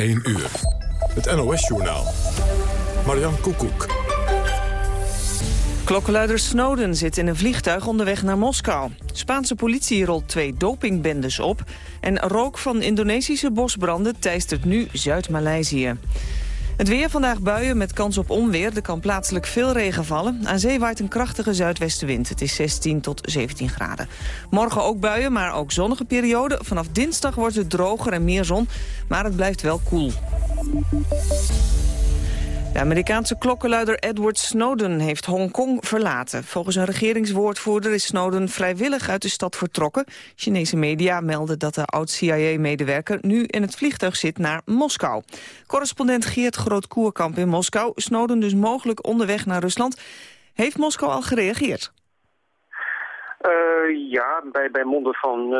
1 uur. Het NOS-journaal. Marian Koekoek. Klokkenluider Snowden zit in een vliegtuig onderweg naar Moskou. Spaanse politie rolt twee dopingbendes op... en rook van Indonesische bosbranden teistert nu Zuid-Maleisië. Het weer vandaag buien met kans op onweer. Er kan plaatselijk veel regen vallen. Aan zee waait een krachtige zuidwestenwind. Het is 16 tot 17 graden. Morgen ook buien, maar ook zonnige periode. Vanaf dinsdag wordt het droger en meer zon. Maar het blijft wel koel. De Amerikaanse klokkenluider Edward Snowden heeft Hongkong verlaten. Volgens een regeringswoordvoerder is Snowden vrijwillig uit de stad vertrokken. Chinese media melden dat de oud-CIA-medewerker nu in het vliegtuig zit naar Moskou. Correspondent Geert Groot-Koerkamp in Moskou. Snowden dus mogelijk onderweg naar Rusland. Heeft Moskou al gereageerd? Uh, ja, bij, bij monden van uh,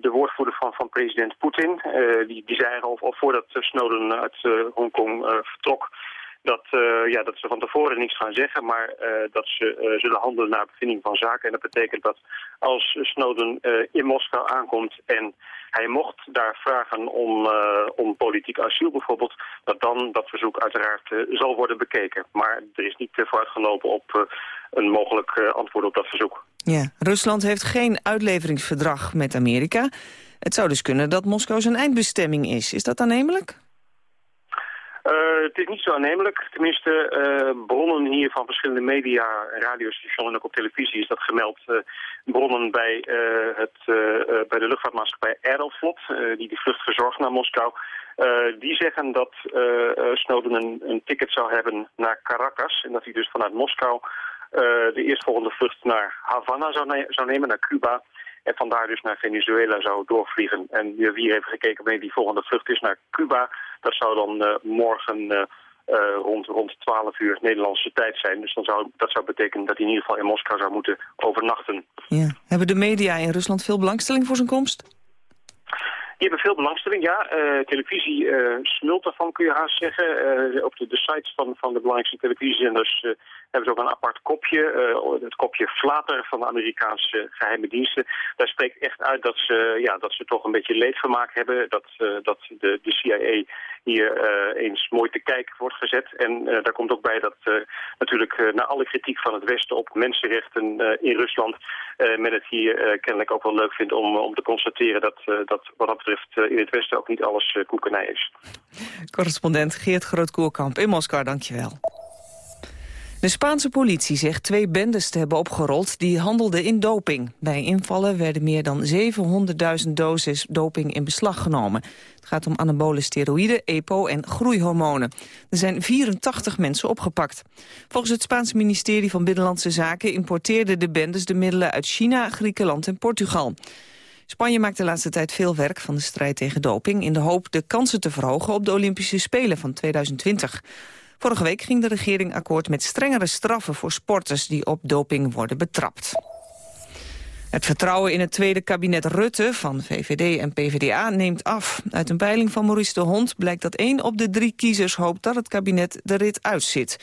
de woordvoerder van, van president Poetin. Uh, die, die zei al, al voordat Snowden uit Hongkong vertrok dat, uh, ja, dat ze van tevoren niets gaan zeggen, maar uh, dat ze uh, zullen handelen naar bevinding van zaken. En dat betekent dat als Snowden in Moskou aankomt en hij mocht daar vragen om, om politiek asiel bijvoorbeeld, dat dan dat verzoek uiteraard zal worden bekeken. Maar er is niet vooruitgelopen op een mogelijk antwoord op dat verzoek. Ja, Rusland heeft geen uitleveringsverdrag met Amerika. Het zou dus kunnen dat Moskou zijn eindbestemming is. Is dat aannemelijk? Uh, het is niet zo aannemelijk. Tenminste, uh, bronnen hier van verschillende media, radiostations en ook op televisie is dat gemeld. Uh, bronnen bij, het, bij de luchtvaartmaatschappij Aeroflot, die die vlucht verzorgt naar Moskou. die zeggen dat Snowden een, een, ticket zou hebben naar Caracas en dat hij dus vanuit Moskou de eerstvolgende vlucht naar Havana zou, zou nemen, naar Cuba. En vandaar dus naar Venezuela zou doorvliegen. En wie heeft gekeken wanneer die volgende vlucht is naar Cuba. Dat zou dan uh, morgen uh, uh, rond, rond 12 uur Nederlandse tijd zijn. Dus dan zou, dat zou betekenen dat hij in ieder geval in Moskou zou moeten overnachten. Ja. Hebben de media in Rusland veel belangstelling voor zijn komst? Die hebben veel belangstelling, ja. Uh, televisie uh, smult daarvan, kun je haast zeggen. Uh, op de, de, sites van, van de belangrijkste televisiezenders hebben ze ook een apart kopje. het kopje Flater van de Amerikaanse geheime diensten. Daar spreekt echt uit dat ze, ja, dat ze toch een beetje leedvermaak hebben. Dat, dat de, de CIA hier eens mooi te kijken wordt gezet. En daar komt ook bij dat natuurlijk na alle kritiek van het Westen op mensenrechten in Rusland... men het hier kennelijk ook wel leuk vindt om, om te constateren dat, dat wat dat betreft in het Westen ook niet alles uh, koekenij is. Correspondent Geert Groot-Koerkamp in Moskou, dankjewel. De Spaanse politie zegt twee bendes te hebben opgerold die handelden in doping. Bij invallen werden meer dan 700.000 doses doping in beslag genomen. Het gaat om anabole steroïden, EPO en groeihormonen. Er zijn 84 mensen opgepakt. Volgens het Spaanse ministerie van Binnenlandse Zaken importeerden de bendes de middelen uit China, Griekenland en Portugal. Spanje maakt de laatste tijd veel werk van de strijd tegen doping... in de hoop de kansen te verhogen op de Olympische Spelen van 2020. Vorige week ging de regering akkoord met strengere straffen voor sporters... die op doping worden betrapt. Het vertrouwen in het tweede kabinet Rutte van VVD en PvdA neemt af. Uit een peiling van Maurice de Hond blijkt dat één op de drie kiezers hoopt dat het kabinet de rit uitzit.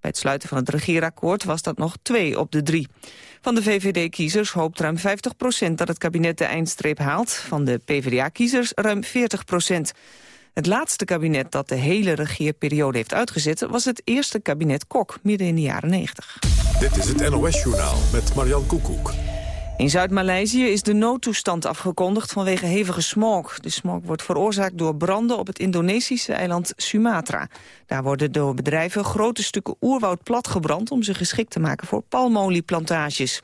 Bij het sluiten van het regeerakkoord was dat nog twee op de drie. Van de VVD-kiezers hoopt ruim 50% dat het kabinet de eindstreep haalt. Van de PvdA-kiezers ruim 40% Het laatste kabinet dat de hele regeerperiode heeft uitgezet... was het eerste kabinet Kok, midden in de jaren 90. Dit is het NOS-journaal met Marian Koekoek. In Zuid-Maleisië is de noodtoestand afgekondigd vanwege hevige smog. De smog wordt veroorzaakt door branden op het Indonesische eiland Sumatra. Daar worden door bedrijven grote stukken oerwoud platgebrand... om ze geschikt te maken voor palmolieplantages.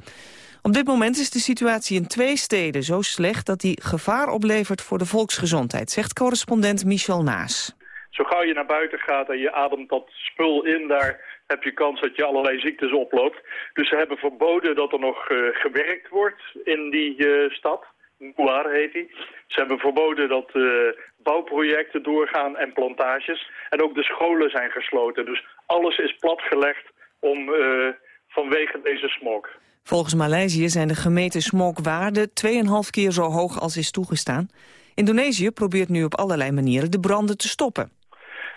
Op dit moment is de situatie in twee steden zo slecht... dat die gevaar oplevert voor de volksgezondheid, zegt correspondent Michel Naas. Zo gauw je naar buiten gaat en je ademt dat spul in daar heb je kans dat je allerlei ziektes oploopt. Dus ze hebben verboden dat er nog uh, gewerkt wordt in die uh, stad. Mouar heet die. Ze hebben verboden dat uh, bouwprojecten doorgaan en plantages. En ook de scholen zijn gesloten. Dus alles is platgelegd om, vanwege deze smog. Volgens Maleisië zijn de gemeten smogwaarden 2,5 keer zo hoog als is toegestaan. Indonesië probeert nu op allerlei manieren de branden te stoppen.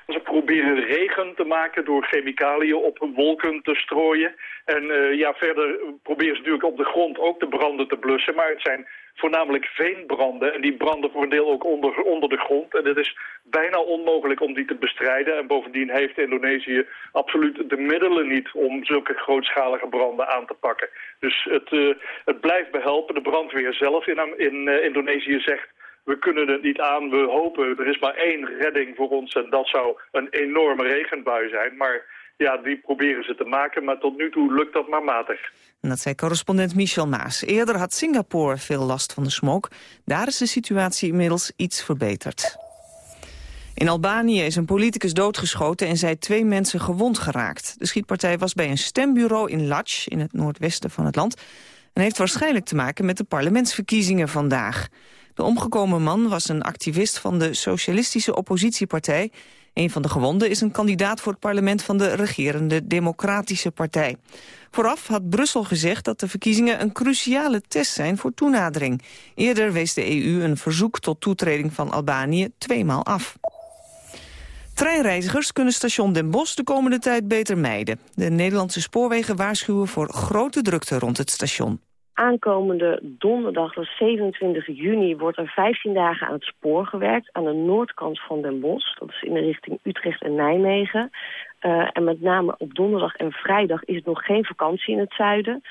Ze proberen regen te maken door chemicaliën op wolken te strooien. En uh, ja, verder proberen ze natuurlijk op de grond ook de branden te blussen. Maar het zijn voornamelijk veenbranden. En die branden voor een deel ook onder, onder de grond. En het is bijna onmogelijk om die te bestrijden. En bovendien heeft Indonesië absoluut de middelen niet om zulke grootschalige branden aan te pakken. Dus het, uh, het blijft behelpen. De brandweer zelf in, in uh, Indonesië zegt we kunnen het niet aan, we hopen, er is maar één redding voor ons en dat zou een enorme regenbui zijn. Maar ja, die proberen ze te maken, maar tot nu toe lukt dat maar matig. En dat zei correspondent Michel Maas. Eerder had Singapore veel last van de smog. Daar is de situatie inmiddels iets verbeterd. In Albanië is een politicus doodgeschoten en zijn twee mensen gewond geraakt. De schietpartij was bij een stembureau in Lach, in het noordwesten van het land... en heeft waarschijnlijk te maken met de parlementsverkiezingen vandaag. De omgekomen man was een activist van de Socialistische Oppositiepartij. Een van de gewonden is een kandidaat voor het parlement van de regerende Democratische Partij. Vooraf had Brussel gezegd dat de verkiezingen een cruciale test zijn voor toenadering. Eerder wees de EU een verzoek tot toetreding van Albanië tweemaal af. Treinreizigers kunnen station Den Bosch de komende tijd beter mijden. De Nederlandse spoorwegen waarschuwen voor grote drukte rond het station. Aankomende donderdag, dat 27 juni, wordt er 15 dagen aan het spoor gewerkt... aan de noordkant van Den Bosch. Dat is in de richting Utrecht en Nijmegen. Uh, en met name op donderdag en vrijdag is het nog geen vakantie in het zuiden.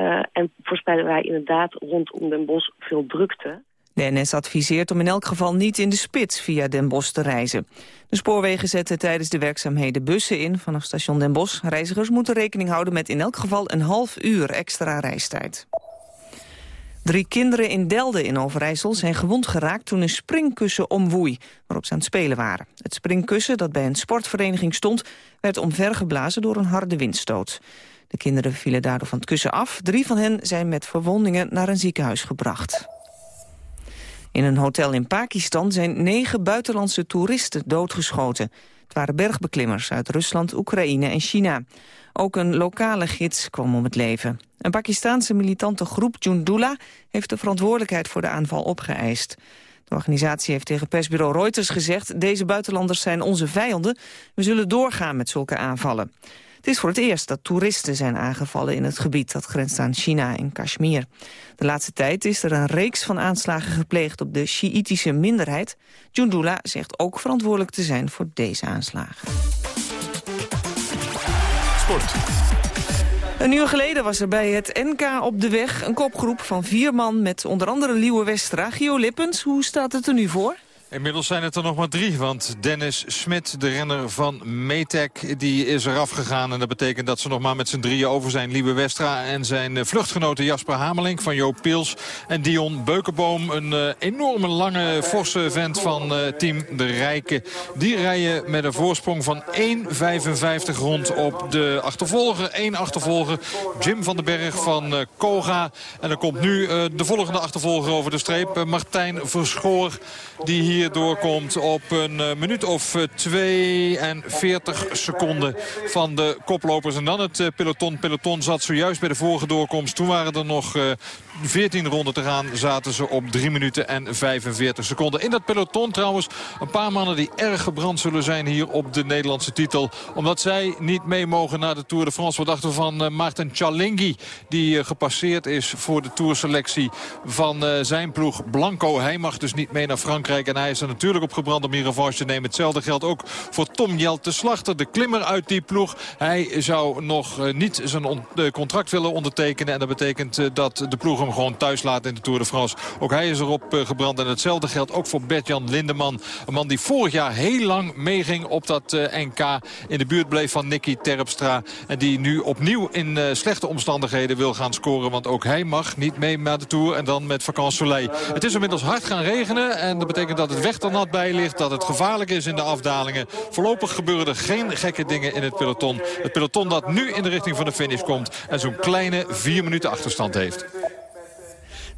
Uh, en voorspellen wij inderdaad rondom Den Bosch veel drukte. De NS adviseert om in elk geval niet in de spits via Den Bosch te reizen. De spoorwegen zetten tijdens de werkzaamheden bussen in vanaf station Den Bosch. Reizigers moeten rekening houden met in elk geval een half uur extra reistijd. Drie kinderen in Delden in Overijssel zijn gewond geraakt toen een springkussen omwoei, waarop ze aan het spelen waren. Het springkussen dat bij een sportvereniging stond, werd omvergeblazen door een harde windstoot. De kinderen vielen daardoor van het kussen af. Drie van hen zijn met verwondingen naar een ziekenhuis gebracht. In een hotel in Pakistan zijn negen buitenlandse toeristen doodgeschoten. Waren bergbeklimmers uit Rusland, Oekraïne en China. Ook een lokale gids kwam om het leven. Een Pakistaanse militante groep Jundula heeft de verantwoordelijkheid voor de aanval opgeëist. De organisatie heeft tegen persbureau Reuters gezegd... deze buitenlanders zijn onze vijanden, we zullen doorgaan met zulke aanvallen. Het is voor het eerst dat toeristen zijn aangevallen in het gebied... dat grenst aan China en Kashmir. De laatste tijd is er een reeks van aanslagen gepleegd op de Sjiitische minderheid. Jundula zegt ook verantwoordelijk te zijn voor deze aanslagen. Sport. Een uur geleden was er bij het NK op de weg een kopgroep van vier man... met onder andere Liewe Westra. Gio Lippens, hoe staat het er nu voor? Inmiddels zijn het er nog maar drie, want Dennis Smit, de renner van Metec, die is eraf gegaan. En dat betekent dat ze nog maar met z'n drieën over zijn. Liebe Westra en zijn vluchtgenoten Jasper Hamelink van Joop Pils en Dion Beukenboom. Een uh, enorme lange, forse vent van uh, team De Rijken. Die rijden met een voorsprong van 1,55 rond op de achtervolger. Eén achtervolger, Jim van den Berg van uh, Koga. En dan komt nu de volgende achtervolger over de streep, Martijn Verschoor, die hier doorkomt op een uh, minuut of 42 eh, seconden van de koplopers. En dan het uh, peloton. Peloton zat zojuist bij de vorige doorkomst. Toen waren er nog 14 ronden te gaan. Zaten ze op 3 minuten en 45 seconden. In dat peloton trouwens een paar mannen die erg gebrand zullen zijn hier op de Nederlandse titel. Omdat zij niet mee mogen naar de Tour de France. Wat dachten van Maarten Chalingi. Die gepasseerd is voor de tourselectie van zijn ploeg Blanco. Hij mag dus niet mee naar Frankrijk. En hij is er natuurlijk op gebrand om hier revanche te nemen. Hetzelfde geldt ook voor Tom Jelte Slachter, de klimmer uit die ploeg. Hij zou nog eh, niet zijn contract willen ondertekenen. En dat betekent eh, dat de ploeg hem gewoon thuis laat in de Tour de France. Ook hij is erop eh, gebrand. En hetzelfde geldt ook voor Bert-Jan Lindeman. Een man die vorig jaar heel lang meeging op dat NK. In de buurt bleef van Nicky Terpstra. En die nu opnieuw in slechte omstandigheden wil gaan scoren. Want ook hij mag niet mee naar de Tour. En dan met Vacances Soleil. Het is inmiddels hard gaan regenen. En dat betekent dat het weg er nat bij ligt. Dat het gevaarlijk is in de afdalingen. Voorlopig gebeuren er geen gekke dingen in het peloton. Het peloton dat nu in de richting van de finish komt. En zo'n kleine vier minuten achterstand heeft.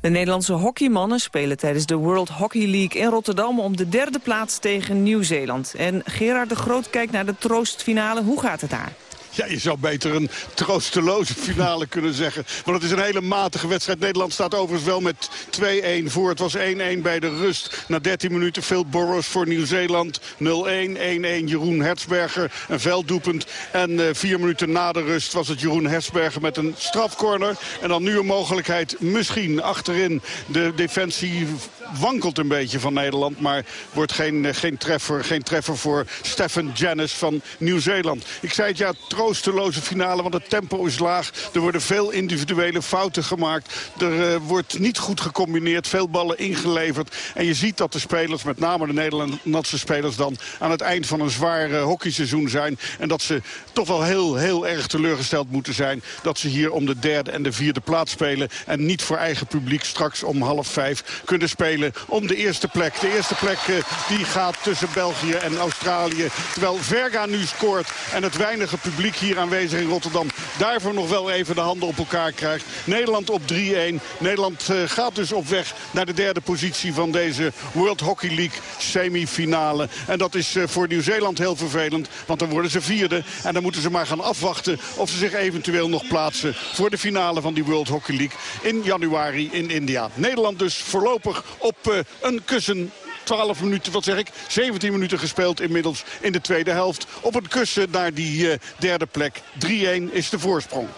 De Nederlandse hockeymannen spelen tijdens de World Hockey League in Rotterdam... om de derde plaats tegen Nieuw-Zeeland. En Gerard de Groot kijkt naar de troostfinale. Hoe gaat het daar? Ja, je zou beter een troosteloze finale kunnen zeggen. Want het is een hele matige wedstrijd. Nederland staat overigens wel met 2-1 voor. Het was 1-1 bij de rust. Na 13 minuten Phil Burrows voor Nieuw-Zeeland. 0-1, 1-1 Jeroen Hertzberger, een velddoepend. En uh, vier minuten na de rust was het Jeroen Hertzberger met een strafcorner. En dan nu een mogelijkheid misschien achterin de defensie wankelt een beetje van Nederland. Maar wordt geen, eh, geen, treffer, geen treffer voor Stefan Janis van Nieuw-Zeeland. Ik zei het ja, troosteloze finale, want het tempo is laag. Er worden veel individuele fouten gemaakt. Er uh, wordt niet goed gecombineerd, veel ballen ingeleverd. En je ziet dat de spelers, met name de Nederlandse spelers dan... aan het eind van een zwaar uh, hockeyseizoen zijn. En dat ze toch wel heel, heel erg teleurgesteld moeten zijn... dat ze hier om de derde en de vierde plaats spelen... en niet voor eigen publiek straks om half vijf kunnen spelen om de eerste plek. De eerste plek eh, die gaat tussen België en Australië. Terwijl Verga nu scoort en het weinige publiek hier aanwezig in Rotterdam... daarvoor nog wel even de handen op elkaar krijgt. Nederland op 3-1. Nederland uh, gaat dus op weg naar de derde positie van deze World Hockey League semifinale. En dat is uh, voor Nieuw-Zeeland heel vervelend, want dan worden ze vierde. En dan moeten ze maar gaan afwachten of ze zich eventueel nog plaatsen... voor de finale van die World Hockey League in januari in India. Nederland dus voorlopig op uh, een kussen 12 minuten, wat zeg ik, 17 minuten gespeeld inmiddels in de tweede helft. Op een kussen naar die uh, derde plek. 3-1 is de voorsprong.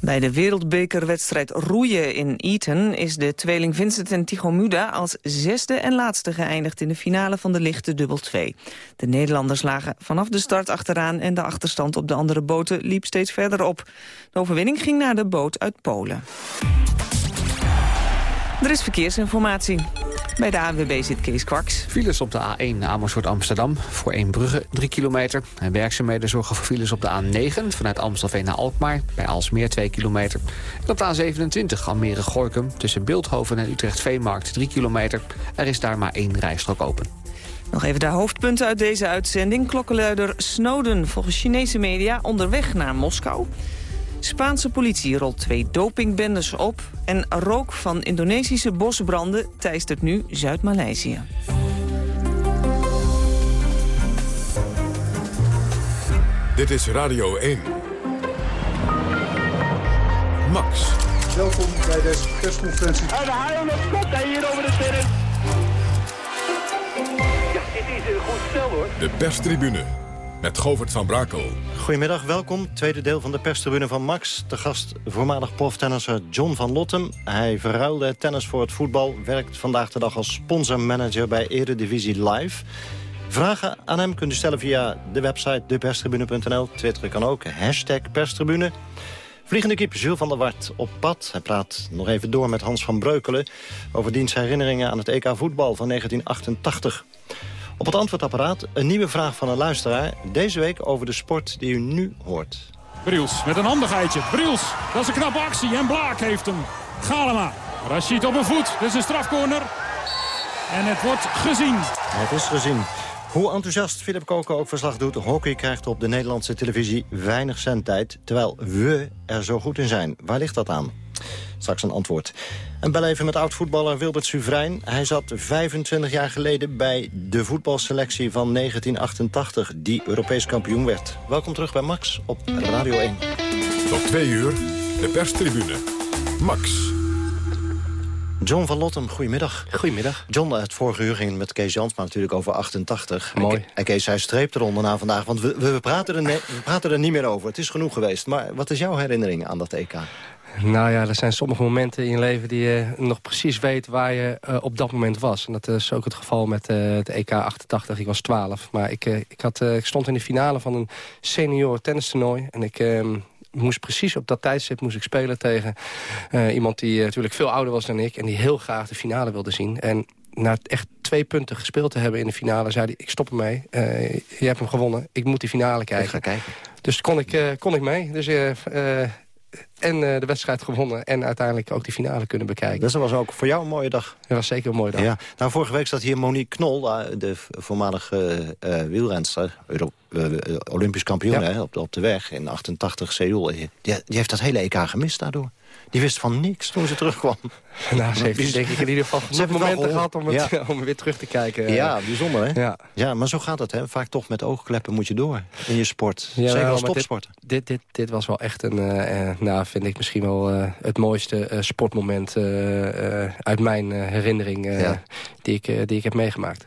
Bij de wereldbekerwedstrijd roeien in Eton is de tweeling Vincent en Tigo Muda als zesde en laatste geëindigd in de finale van de lichte dubbel 2. De Nederlanders lagen vanaf de start achteraan en de achterstand op de andere boten liep steeds verder op. De overwinning ging naar de boot uit Polen. Er is verkeersinformatie. Bij de ANWB zit Kees Kwaks. Files op de A1 Amersfoort Amsterdam. Voor één brugge 3 kilometer. En werkzaamheden zorgen voor files op de A9 vanuit Amstelveen naar Alkmaar. Bij Alsmeer 2 kilometer. En op de A27 Almere-Gorkum tussen Beeldhoven en Utrecht-Veemarkt 3 kilometer. Er is daar maar één rijstrook open. Nog even de hoofdpunten uit deze uitzending. Klokkenluider Snowden volgens Chinese media onderweg naar Moskou. Spaanse politie rolt twee dopingbendes op... en rook van Indonesische bosbranden teistert nu Zuid-Maleisië. Dit is Radio 1. Max. Welkom bij deze persconferentie. En de haal op kop hier over de terrein. Ja, dit is een goed stel hoor. De perstribune met Govert van Brakel. Goedemiddag, welkom. Tweede deel van de perstribune van Max. De gast voormalig proftennisser John van Lottem. Hij verruilde tennis voor het voetbal. Werkt vandaag de dag als sponsormanager bij Eredivisie Live. Vragen aan hem kunt u stellen via de website deperstribune.nl. Twitter kan ook, hashtag perstribune. Vliegende kip Jules van der Wart op pad. Hij praat nog even door met Hans van Breukelen... over diens herinneringen aan het EK voetbal van 1988. Op het antwoordapparaat een nieuwe vraag van een luisteraar. Deze week over de sport die u nu hoort. Briels met een handigheidje. Briels, dat is een knappe actie. En Blaak heeft hem. Galema. Rashid op een voet. Dit is een strafcorner. En het wordt gezien. Het is gezien. Hoe enthousiast Philip Koken ook verslag doet... hockey krijgt op de Nederlandse televisie weinig zendtijd... terwijl we er zo goed in zijn. Waar ligt dat aan? Straks een antwoord. En bel even met oud-voetballer Wilbert Suvrijn. Hij zat 25 jaar geleden bij de voetbalselectie van 1988... die Europees kampioen werd. Welkom terug bij Max op Radio 1. Tot twee uur, de perstribune. Max. John van Lottem, goedemiddag. Goedemiddag. John, het vorige uur ging met Kees Jansma natuurlijk over 88. Mooi. En Kees, hij streept eronder na vandaag, want we, we, praten er we praten er niet meer over. Het is genoeg geweest. Maar wat is jouw herinnering aan dat EK? Nou ja, er zijn sommige momenten in je leven die je nog precies weet waar je uh, op dat moment was. En dat is ook het geval met uh, het EK 88. Ik was 12. Maar ik, uh, ik, had, ik stond in de finale van een senior tennistoernooi. En ik ehm, moest precies op dat tijdstip moest ik spelen tegen iemand die natuurlijk veel ouder was dan ik. En die heel graag de finale wilde zien. En na echt twee punten gespeeld te hebben in de finale... zei hij, ik stop ermee. je hebt hem gewonnen. Ik moet die finale kijken. Ik ga kijken. Dus kon ik, kon ik mee. Dus en uh, de wedstrijd gewonnen. En uiteindelijk ook die finale kunnen bekijken. Dus dat was ook voor jou een mooie dag. Dat was zeker een mooie dag. Ja. Nou, vorige week zat hier Monique Knol, eh, de voormalige uh, wielrenster. Olympisch kampioen ja. hè, op, de, op de weg in 88 Seoul. Die, die heeft dat hele EK gemist daardoor. Die wist van niks toen ze terugkwam. Nou, ze heeft denk ik in ieder geval genoeg momenten gehad om, het, Ja. om weer terug te kijken. Ja, bijzonder hè? Ja. Ja, maar zo gaat het hè. Vaak toch met oogkleppen moet je door in je sport. Ja, Zeker als maar dit-. Dit, dit, dit was wel echt een, eh, eh, nou vind ik misschien wel eh, het mooiste sportmoment uit mijn herinnering Ja. die, ik, die ik heb meegemaakt.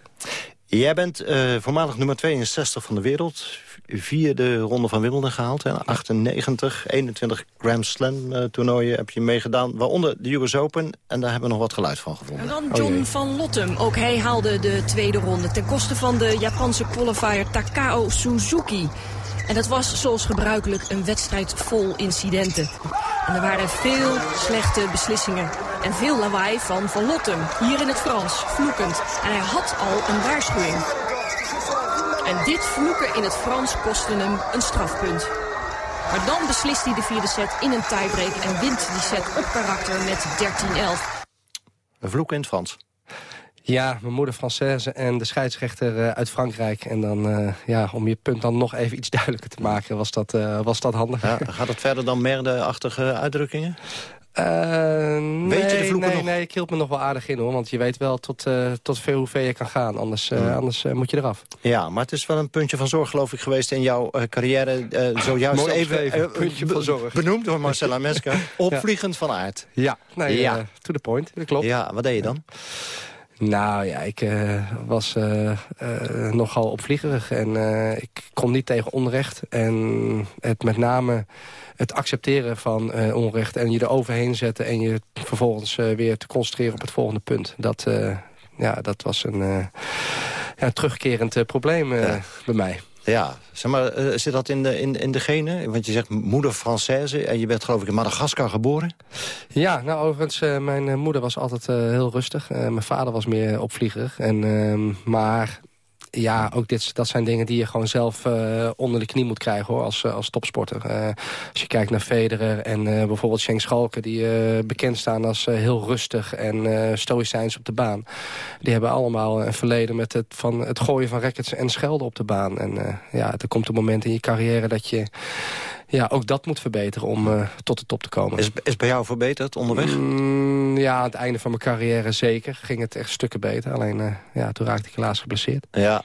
Jij bent voormalig nummer 62 van de wereld. Vierde ronde van Wimbledon gehaald. Hè? 98, 21 Grand Slam eh, toernooien heb je meegedaan. Waaronder de US Open. En daar hebben we nog wat geluid van gevonden. En dan Oh John van Lottem. Ook hij haalde de tweede ronde ten koste van de Japanse qualifier Takao Suzuki. En dat was zoals gebruikelijk een wedstrijd vol incidenten. En er waren veel slechte beslissingen. En veel lawaai van Van Lottem. Hier in het Frans, vloekend. En hij had al een waarschuwing. En dit vloeken in het Frans kostte hem een strafpunt. Maar dan beslist hij de vierde set in een tiebreak en wint die set op karakter met 13-11. Een vloek in het Frans. Ja, mijn moeder Française en de scheidsrechter eh, uit Frankrijk. En dan, eh, ja, om je punt dan nog even iets duidelijker te maken, was dat, eh, was dat handig. Ja, gaat het verder dan merde-achtige uitdrukkingen? Eh, Weet je de vloeken nee, nog? Nee, ik hield me nog wel aardig in hoor. Want je weet wel tot, eh, tot veel hoe ver je kan gaan. Anders, eh, Hmm. anders moet je eraf. Ja, maar het is wel een puntje van zorg geloof ik geweest in jouw carrière. zojuist Mooi even puntje van zorg. Benoemd door Marcella Mesker. Opvliegend van aard. Ja, nee, Ja. to the point. Dat klopt. Ja, wat deed je dan? Nou ja, ik eh, was eh, nogal opvliegerig en ik kon niet tegen onrecht. En het met name het accepteren van onrecht en je er overheen zetten... en je vervolgens weer te concentreren op het volgende punt. Dat, ja, dat was een, ja, terugkerend probleem Ja. bij mij. Ja, zeg maar, eh, zit dat in de, in, in de genen? Want je zegt moeder Française en je bent geloof ik in Madagaskar geboren. Ja, nou overigens, eh, mijn eh, moeder was altijd heel rustig. Mijn vader was meer opvliegerig. En, ehm, maar ja, ook dit, dat zijn dingen die je gewoon zelf eh, onder de knie moet krijgen hoor, als, eh, als topsporter. Eh, als je kijkt naar Federer en bijvoorbeeld Schenk Schalke... die bekend staan als heel rustig en stoïcijns op de baan. Die hebben allemaal een verleden met het, van het gooien van rackets en schelden op de baan. En ja, er komt een moment in je carrière dat je ja, ook dat moet verbeteren om eh, tot de top te komen. Is, is bij jou verbeterd onderweg? Mm, ja, aan het einde van mijn carrière zeker. Ging het echt stukken beter. Alleen, eh, ja, toen raakte ik helaas geblesseerd. Ja,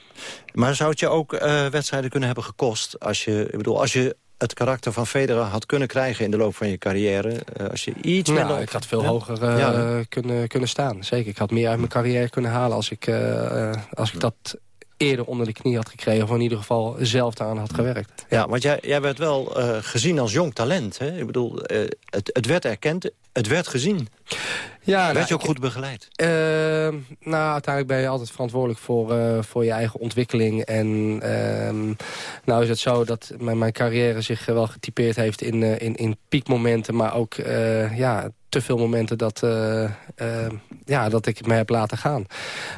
maar zou het je ook eh, wedstrijden kunnen hebben gekost? Als je, ik bedoel, als je het karakter van Federer had kunnen krijgen in de loop van je carrière. als je iets Nou, minder... ik had veel Ja? hoger Ja. kunnen, kunnen staan. Zeker, ik had meer uit mijn carrière kunnen halen... als ik, als ik dat eerder onder de knie had gekregen... of in ieder geval zelf daaraan had gewerkt. Ja, want jij, jij werd wel eh, gezien als jong talent. Hè? Ik bedoel, eh, het, het werd erkend, het werd gezien. Ja, werd nou, je ook ik- goed begeleid? Eh, nou, uiteindelijk ben je altijd verantwoordelijk voor, eh, voor je eigen ontwikkeling. En ehm, nou is het zo dat mijn, mijn carrière zich wel getypeerd heeft in, eh, in, in piekmomenten. Maar ook eh, ja, te veel momenten dat, eh, eh, ja, dat ik me heb laten gaan.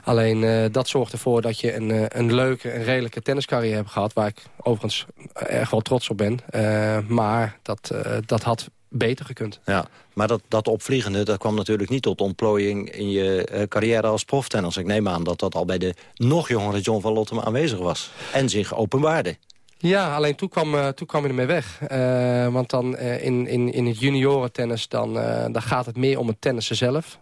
Alleen eh, dat zorgt ervoor dat je een, eh, een leuke en redelijke tenniscarrière hebt gehad. Waar ik overigens erg wel trots op ben. Eh, maar dat, eh, dat had beter gekund. Ja, maar dat, dat opvliegende, dat kwam natuurlijk niet tot ontplooiing in je eh, carrière als proftennis. Ik neem aan dat dat al bij de nog jongere John van Lottem aanwezig was. En zich openbaarde. Ja, alleen toen kwam, eh, toen kwam je ermee weg. Eh, want dan in, in, in het juniorentennis dan, dan gaat het meer om het tennissen zelf.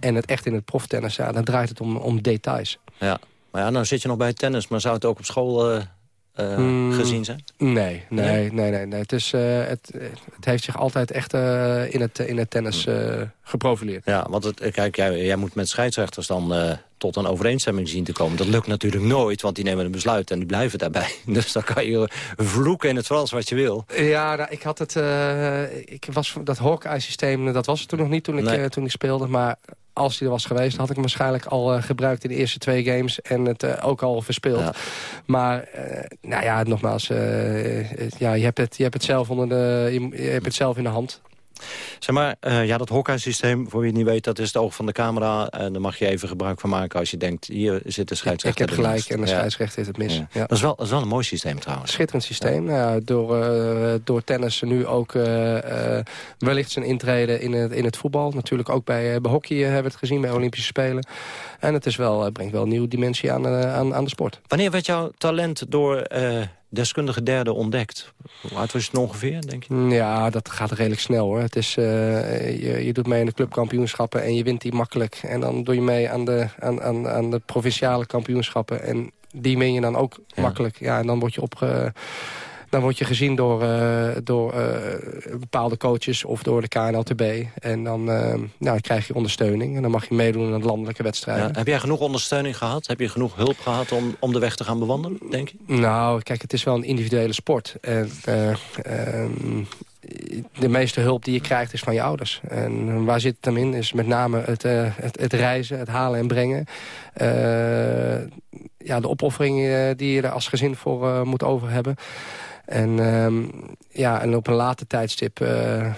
En het echt in het proftennis, ja, dan draait het om, om details. Ja, maar ja, nou zit je nog bij het tennis, maar zou het ook op school eh, Hmm. gezien zijn? Nee, nee, nee, nee. nee. Het, is, eh, het, het heeft zich altijd echt eh, in, het, in het tennis geprofileerd. Ja, want het, kijk, jij, jij moet met scheidsrechters dan tot een overeenstemming zien te komen. Dat lukt natuurlijk nooit, want die nemen een besluit en die blijven daarbij. Dus dan kan je vloeken in het Frans wat je wil. Ja, nou, ik had het. eh, ik was dat Hawkeye-systeem, dat was het toen nog niet toen ik, Nee. eh, toen ik speelde. Maar als die er was geweest, had ik hem waarschijnlijk al eh, gebruikt in de eerste twee games en het ook al verspeeld. Ja. Maar, nou ja, nogmaals, ja, je, hebt het, je hebt het zelf onder de, je, je hebt het zelf in de hand. Zeg maar, eh, ja, dat Hawkeye-systeem, voor wie het niet weet... dat is het oog van de camera. En daar mag je even gebruik van maken als je denkt... hier zit de Ik scheidsrechter heb gelijk en de Ja. scheidsrechter heeft het mis. Ja. Dat, is wel, dat is wel een mooi systeem trouwens. Schitterend systeem. Nou door, eh, door tennis nu ook eh, eh, wellicht zijn intrede in het, in het voetbal. Natuurlijk ook bij, eh, bij hockey eh, hebben we het gezien, bij Olympische Spelen. En het is wel, eh, brengt wel een nieuwe dimensie aan, eh, aan, aan de sport. Wanneer werd jouw talent door eh, deskundige derde ontdekt. Hoe oud was het ongeveer, denk je? Ja, dat gaat redelijk snel hoor. Het is, je, je doet mee aan de clubkampioenschappen en je wint die makkelijk. En dan doe je mee aan de, aan, aan, aan de provinciale kampioenschappen. En die win je dan ook makkelijk. Ja, en dan word je opge dan word je gezien door, uh, door uh, bepaalde coaches of door de KNLTB. En dan uh, nou, krijg je ondersteuning. En dan mag je meedoen aan de landelijke wedstrijden. Ja, heb jij genoeg ondersteuning gehad? Heb je genoeg hulp gehad om, om de weg te gaan bewandelen, denk je? Nou, kijk, het is wel een individuele sport. En, de meeste hulp die je krijgt is van je ouders. En waar zit het hem in? Is met name het, het, het reizen, het halen en brengen. ja, de opoffering die je er als gezin voor moet over hebben. En, um, ja, en op een later tijdstip uh,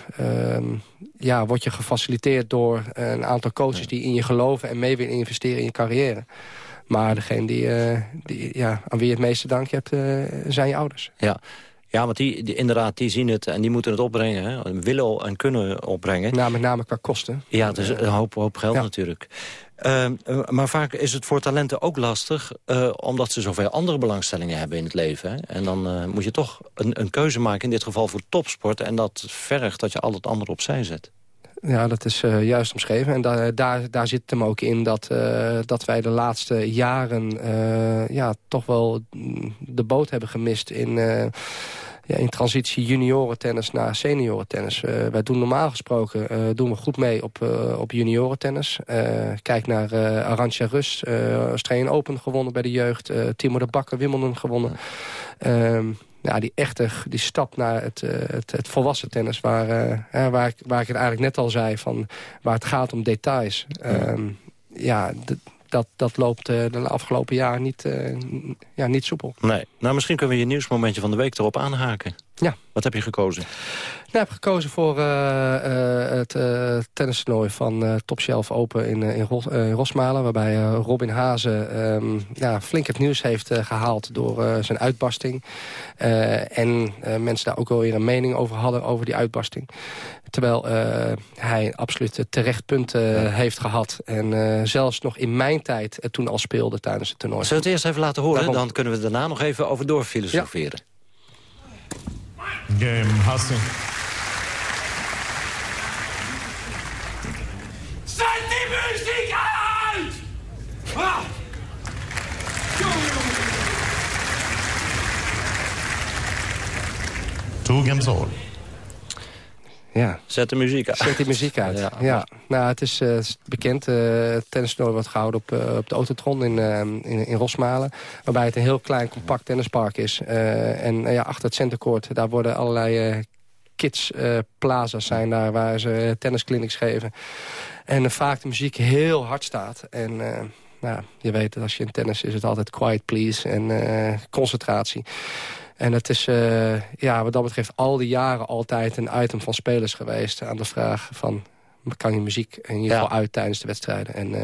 um, ja, word je gefaciliteerd door een aantal coaches... die in je geloven en mee willen investeren in je carrière. Maar degene die, uh, die, ja, aan wie je het meeste dank hebt, uh, zijn je ouders. Ja. Ja, want die, die, inderdaad, die zien het en die moeten het opbrengen. Hè? Willen en kunnen opbrengen. Nou, met name qua kosten. Ja, het is een hoop, hoop geld ja. natuurlijk. Uh, maar vaak is het voor talenten ook lastig... Uh, omdat ze zoveel andere belangstellingen hebben in het leven. Hè? En dan uh, moet je toch een, een, keuze maken, in dit geval voor topsport... en dat vergt dat je al het andere opzij zet. Ja, dat is juist omschreven. En da daar, daar zit hem ook in dat, dat wij de laatste jaren... ja, toch wel de boot hebben gemist in ja, in transitie juniorentennis naar seniorentennis. Uh, wij doen normaal gesproken uh, doen we goed mee op, uh, op juniorentennis. kijk naar Arantxa Rus, Australian Open gewonnen bij de jeugd. Timo de Bakker, Wimbledon gewonnen. Ehm, ja, die echte die stap naar het, het, het volwassen tennis... Waar, waar, ik, waar ik het eigenlijk net al zei, van, waar het gaat om details. Ehm, ja, dat, dat loopt uh, de afgelopen jaar niet, uh, ja, niet soepel. Nee. Nou, misschien kunnen we je nieuwsmomentje van de week erop aanhaken. Ja. Wat heb je gekozen? ik heb gekozen voor uh, het uh, tennistoernooi van Top Shelf Open in, in, Ros in Rosmalen. Waarbij Robin Hazen um, ja, flink het nieuws heeft gehaald door zijn uitbarsting. en mensen daar ook wel weer een mening over hadden over die uitbarsting. Terwijl hij absoluut terecht punten heeft gehad. En zelfs nog in mijn tijd toen al speelde tijdens het toernooi. Zullen we het eerst even laten horen? Daarom... Dan kunnen we daarna nog even over doorfilosoferen. Ja. Game Hustle. Zet die muziek uit! Ah! Two games all. Ja. Zet de muziek uit. Zet die muziek uit, ja. ja. Nou, het is, uh, bekend. Uh, wordt gehouden op, uh, op de Autotron in, in, in, Rosmalen. Waarbij het een heel klein, compact tennispark is. en ja, achter het centercourt, daar worden allerlei kids plazas zijn daar... waar ze tennisclinics geven. En vaak de muziek heel hard staat. En nou, je weet dat als je in tennis is het altijd quiet please en concentratie. En het is uh, ja, wat dat betreft al die jaren altijd een item van spelers geweest... aan de vraag van, kan je muziek in ieder geval uit tijdens de wedstrijden? En uh,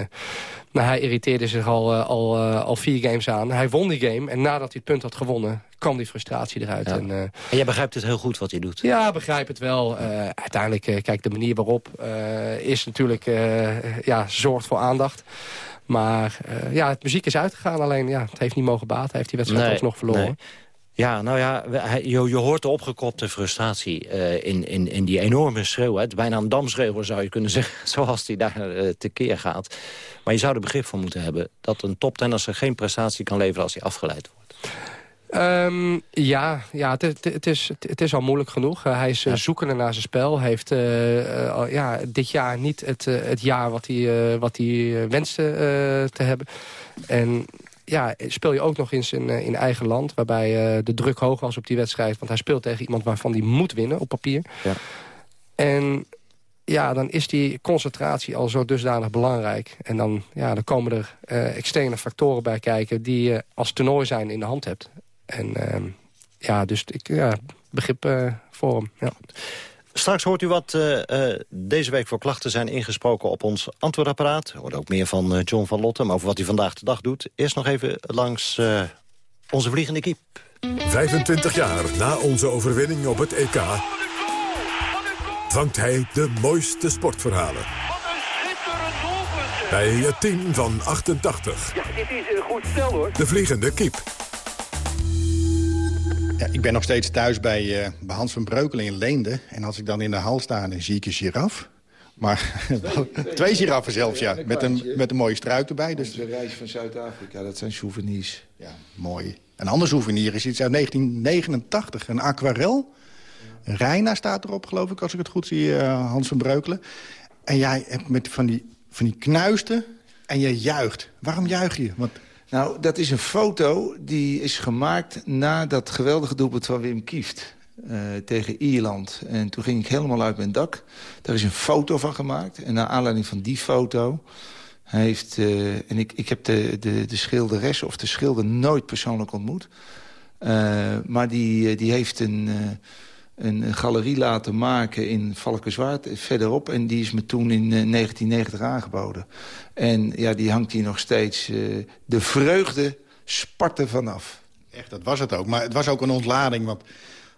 nou, hij irriteerde zich al, uh, al, al vier games aan. Hij won die game en nadat hij het punt had gewonnen... kwam die frustratie eruit. Ja. En, en jij begrijpt het heel goed wat hij doet? Ja, begrijp het wel. uiteindelijk, kijk, de manier waarop is natuurlijk... ja, zorgt voor aandacht. Maar ja, het muziek is uitgegaan. Alleen, ja, het heeft niet mogen baten. Hij heeft die wedstrijd nee, alsnog verloren. Nee. Ja, nou ja, je, je hoort de opgekropte frustratie uh, in, in, in die enorme schreeuw. Hè. Het is bijna een damschreeuwer zou je kunnen zeggen, zoals die daar uh, tekeer gaat. Maar je zou er begrip van moeten hebben dat een toptennisser geen prestatie kan leveren als hij afgeleid wordt. Um, ja, ja het, is, het is al moeilijk genoeg. Uh, hij is ja. zoekende naar zijn spel. Hij heeft ja, dit jaar niet het, het jaar wat hij, wat hij wenste te hebben. En ja, speel je ook nog eens in, in eigen land... waarbij uh, de druk hoog was op die wedstrijd. Want hij speelt tegen iemand waarvan hij moet winnen op papier. Ja. En ja, dan is die concentratie al zo dusdanig belangrijk. En dan, ja, dan komen er uh, externe factoren bij kijken... die je als toernooi zijn in de hand hebt. En uh, ja, dus ik, ja, begrip uh, voor hem. Ja. Straks hoort u wat uh, uh, deze week voor klachten zijn ingesproken op ons antwoordapparaat. We horen ook meer van uh, John van Lotten over wat hij vandaag de dag doet. Eerst nog even langs onze vliegende kiep. 25 jaar na onze overwinning op het EK... vangt hij de mooiste sportverhalen. Bij het team van 88. Ja, dit is een goed stel hoor. De vliegende kiep. Ja, ik ben nog steeds thuis bij, uh, bij Hans van Breukelen in Leende. En als ik dan in de hal sta, dan zie ik een giraf. Maar twee giraffen zelfs, ja. Met een, met een mooie struik erbij. Dus... De reis van Zuid-Afrika, dat zijn souvenirs. Ja, mooi. Een ander souvenir is iets uit 1989, een aquarel. Reina staat erop, geloof ik, als ik het goed zie, uh, Hans van Breukelen. En jij hebt met van die, van die knuisten en je juicht. Waarom juich je? Want... Nou, dat is een foto die is gemaakt na dat geweldige doelpunt van Wim Kieft. Uh, tegen Ierland. En toen ging ik helemaal uit mijn dak. Daar is een foto van gemaakt. En naar aanleiding van die foto heeft... Uh, en ik, ik heb de, de, de schilderes of de schilder nooit persoonlijk ontmoet. Uh, maar die, die heeft een, een galerie laten maken in Valkenswaard verderop. En die is me toen in 1990 aangeboden. En ja, die hangt hier nog steeds. de vreugde sparten vanaf. Echt, dat was het ook. Maar het was ook een ontlading, want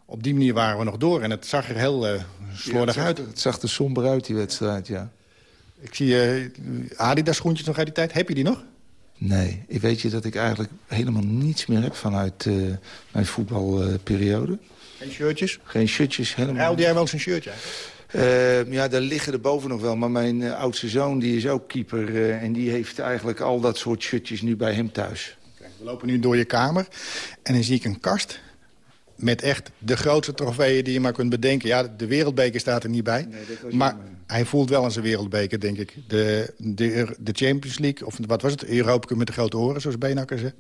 op die manier waren we nog door. En het zag er heel uh, slordig ja, uit. Het zag er somber uit, die wedstrijd, ja. Ik zie uh, Adidas schoentjes nog uit die tijd. Heb je die nog? Nee, ik weet je dat ik eigenlijk helemaal niets meer heb vanuit uh, mijn voetbalperiode. Geen shirtjes? Geen shirtjes, helemaal Ruilde jij wel eens een shirtje uh, ja, daar liggen er boven nog wel. Maar mijn uh, oudste zoon die is ook keeper. Uh, en die heeft eigenlijk al dat soort shirtjes nu bij hem thuis. Okay, we lopen nu door je kamer. En dan zie ik een kast met echt de grootste trofeeën die je maar kunt bedenken. Ja, de wereldbeker staat er niet bij. Nee, maar hij voelt wel aan zijn wereldbeker, denk ik. De, de, de Champions League, of wat was het? Europa met de grote oren, zoals Beenakker zegt.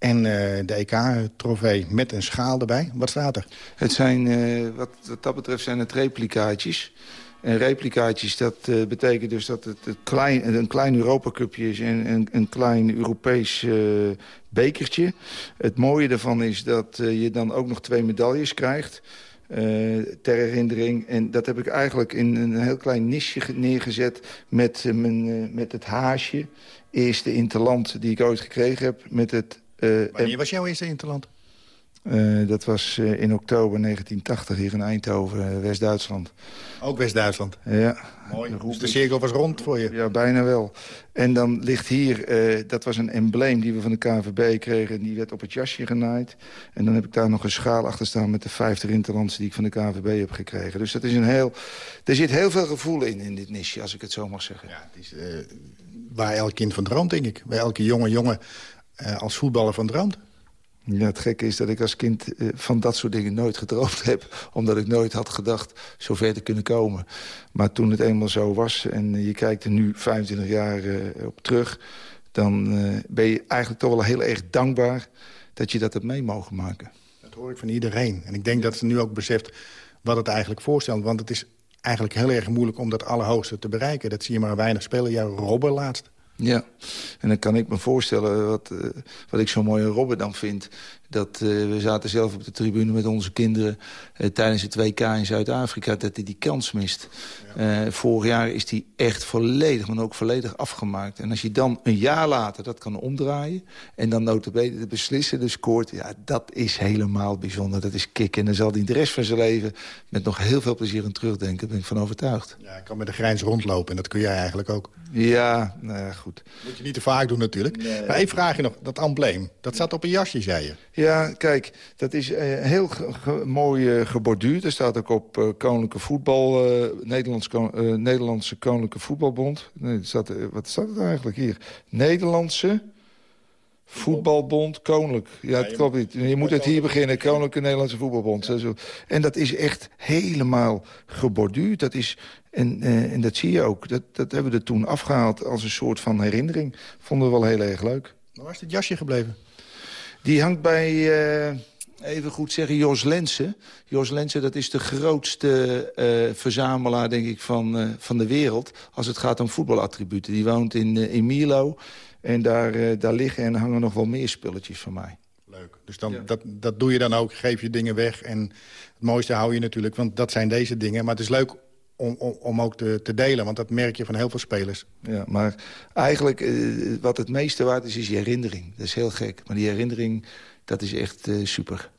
En uh, de EK-trofee met een schaal erbij. Wat staat er? Het zijn, uh, wat, wat dat betreft zijn het replicaatjes. En replicaatjes, dat uh, betekent dus dat het, klein, een klein Europa-cupje is... en een, een klein Europees bekertje. Het mooie daarvan is dat je dan ook nog twee medailles krijgt... ter herinnering. En dat heb ik eigenlijk in een heel klein nisje neergezet... met, mijn, met het haasje. Eerste interland die ik ooit gekregen heb. Met het, Wanneer was jouw eerste interland? Uh, dat was uh, in oktober 1980 hier in Eindhoven, uh, West-Duitsland. Ook West-Duitsland? Ja. Mooi, dus de cirkel was rond voor je? Ja, bijna wel. En dan ligt hier, dat was een embleem die we van de KVB kregen... en die werd op het jasje genaaid. En dan heb ik daar nog een schaal achter staan met de 50 interlands... die ik van de KVB heb gekregen. Dus dat is een heel... Er zit heel veel gevoel in, in dit nisje, als ik het zo mag zeggen. Ja, het is waar elk kind van droomt, denk ik. Waar elke jonge jongen als voetballer van droomt. Ja, het gekke is dat ik als kind uh, van dat soort dingen nooit gedroomd heb. Omdat ik nooit had gedacht zo ver te kunnen komen. Maar toen het eenmaal zo was en je kijkt er nu 25 jaar uh, op terug... dan ben je eigenlijk toch wel heel erg dankbaar dat je dat hebt mee mogen maken. Dat hoor ik van iedereen. En ik denk dat ze nu ook beseft wat het eigenlijk voorstelt. Want het is eigenlijk heel erg moeilijk om dat allerhoogste te bereiken. Dat zie je maar weinig spelen. Ja, Robben laatst. Ja, en dan kan ik me voorstellen wat, uh, wat ik zo mooi aan Robben dan vind. Dat uh, we zaten zelf op de tribune met onze kinderen uh, tijdens het WK in Zuid-Afrika... dat hij die kans mist. Ja. vorig jaar is hij echt volledig, maar ook volledig afgemaakt. En als je dan een jaar later dat kan omdraaien... en dan notabene de beslissende scoort... ja, dat is helemaal bijzonder. Dat is kick. En dan zal hij de rest van zijn leven met nog heel veel plezier aan terugdenken. Daar ben ik van overtuigd. Ja, ik kan met de grijns rondlopen en dat kun jij eigenlijk ook. Ja, nou ja, goed. Moet je niet te vaak doen natuurlijk. Nee. Maar één vraag je nog, dat embleem, dat zat op een jasje, zei je. Ja, kijk, dat is uh, heel ge ge mooi uh, geborduurd. Er staat ook op uh, Koninklijke Voetbal, Nederlands, Nederlandse Koninklijke Voetbalbond. Nee, staat, wat staat het eigenlijk hier? Nederlandse Voetbalbond, Koninklijk. Ja, het klopt niet. Je moet het hier beginnen, Koninklijke Nederlandse Voetbalbond. Ja. En dat is echt helemaal geborduurd. Dat is, en, en dat zie je ook. Dat, dat hebben we er toen afgehaald als een soort van herinnering. Vonden we wel heel erg leuk. Waar is dit jasje gebleven? Die hangt bij, uh, even goed zeggen, Jos Lensen. Jos Lensen, dat is de grootste uh, verzamelaar, denk ik, van, uh, van de wereld... als het gaat om voetbalattributen. Die woont in, in Milo en daar, daar liggen en hangen nog wel meer spulletjes van mij. Leuk. Dus dan, ja. dat, dat doe je dan ook, geef je dingen weg. En het mooiste hou je natuurlijk, want dat zijn deze dingen. Maar het is leuk om, om, om, ook te, te, delen. Want dat merk je van heel veel spelers. Ja, maar eigenlijk uh, wat het meeste waard is, is je herinnering. Dat is heel gek. Maar die herinnering, dat is echt uh, super.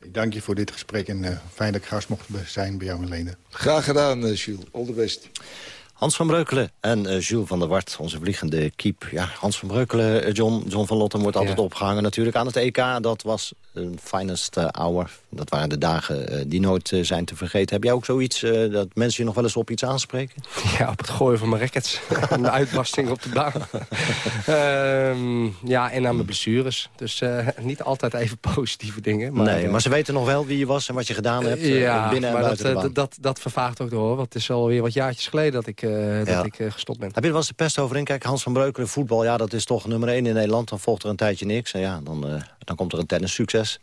Ik dank je voor dit gesprek en uh, fijn dat ik gast mocht zijn bij jou in Lenen. Graag gedaan, Jules. All the best. Hans van Breukelen en uh, Jules van der Wart, onze vliegende keep. Ja, Hans van Breukelen, uh, John, John van Lotten wordt altijd opgehangen natuurlijk aan het EK. Dat was een finest uh, hour. Dat waren de dagen die nooit zijn te vergeten. Heb jij ook zoiets dat mensen je nog wel eens op iets aanspreken? Ja, op het gooien van mijn rackets. de uitbarsting op de baan. Ehm, ja, en aan mijn blessures. Dus niet altijd even positieve dingen. Maar, nee, maar ze weten nog wel wie je was en wat je gedaan hebt ja, binnen en buiten dat, de baan. dat, dat vervaagt ook door, want het is alweer wat jaartjes geleden dat ik uh, dat ik uh, gestopt ben. Heb je er wel eens de pest over in? Kijk, Hans van Breukelen, voetbal, ja, dat is toch nummer 1 in Nederland. Dan volgt er een tijdje niks. En ja, dan, uh, dan komt er een tennissucces.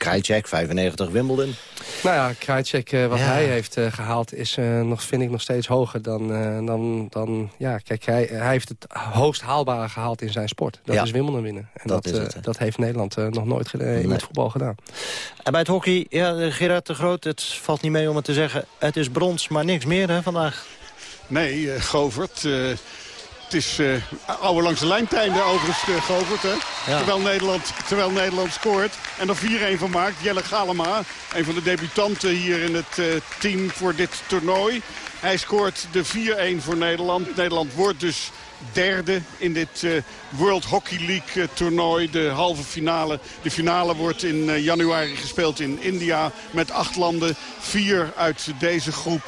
Krajcek, 95, Wimbledon. Nou ja, Krajcek, uh, wat ja. hij heeft uh, gehaald... is uh, nog, vind ik nog steeds hoger dan... dan, dan ja, kijk, hij, hij heeft het hoogst haalbare gehaald in zijn sport. Dat ja. is Wimbledon winnen. En dat, dat, het, dat heeft Nederland nog nooit nee. in het voetbal gedaan. En bij het hockey, ja, Gerard de Groot, het valt niet mee om het te zeggen... het is brons, maar niks meer hè, vandaag. Nee, uh, Govert. Uh, het is uh, oude langs de lijntijden overigens, uh, Govert. Hè? Ja. Terwijl, Nederland, terwijl Nederland scoort. En er 4-1 van maakt. Jelle Galema, een van de debutanten hier in het team voor dit toernooi. Hij scoort de 4-1 voor Nederland. Nederland wordt dus derde in dit uh, World Hockey League uh, toernooi. De halve finale. De finale wordt in uh, januari gespeeld in India met acht landen. Vier uit deze groep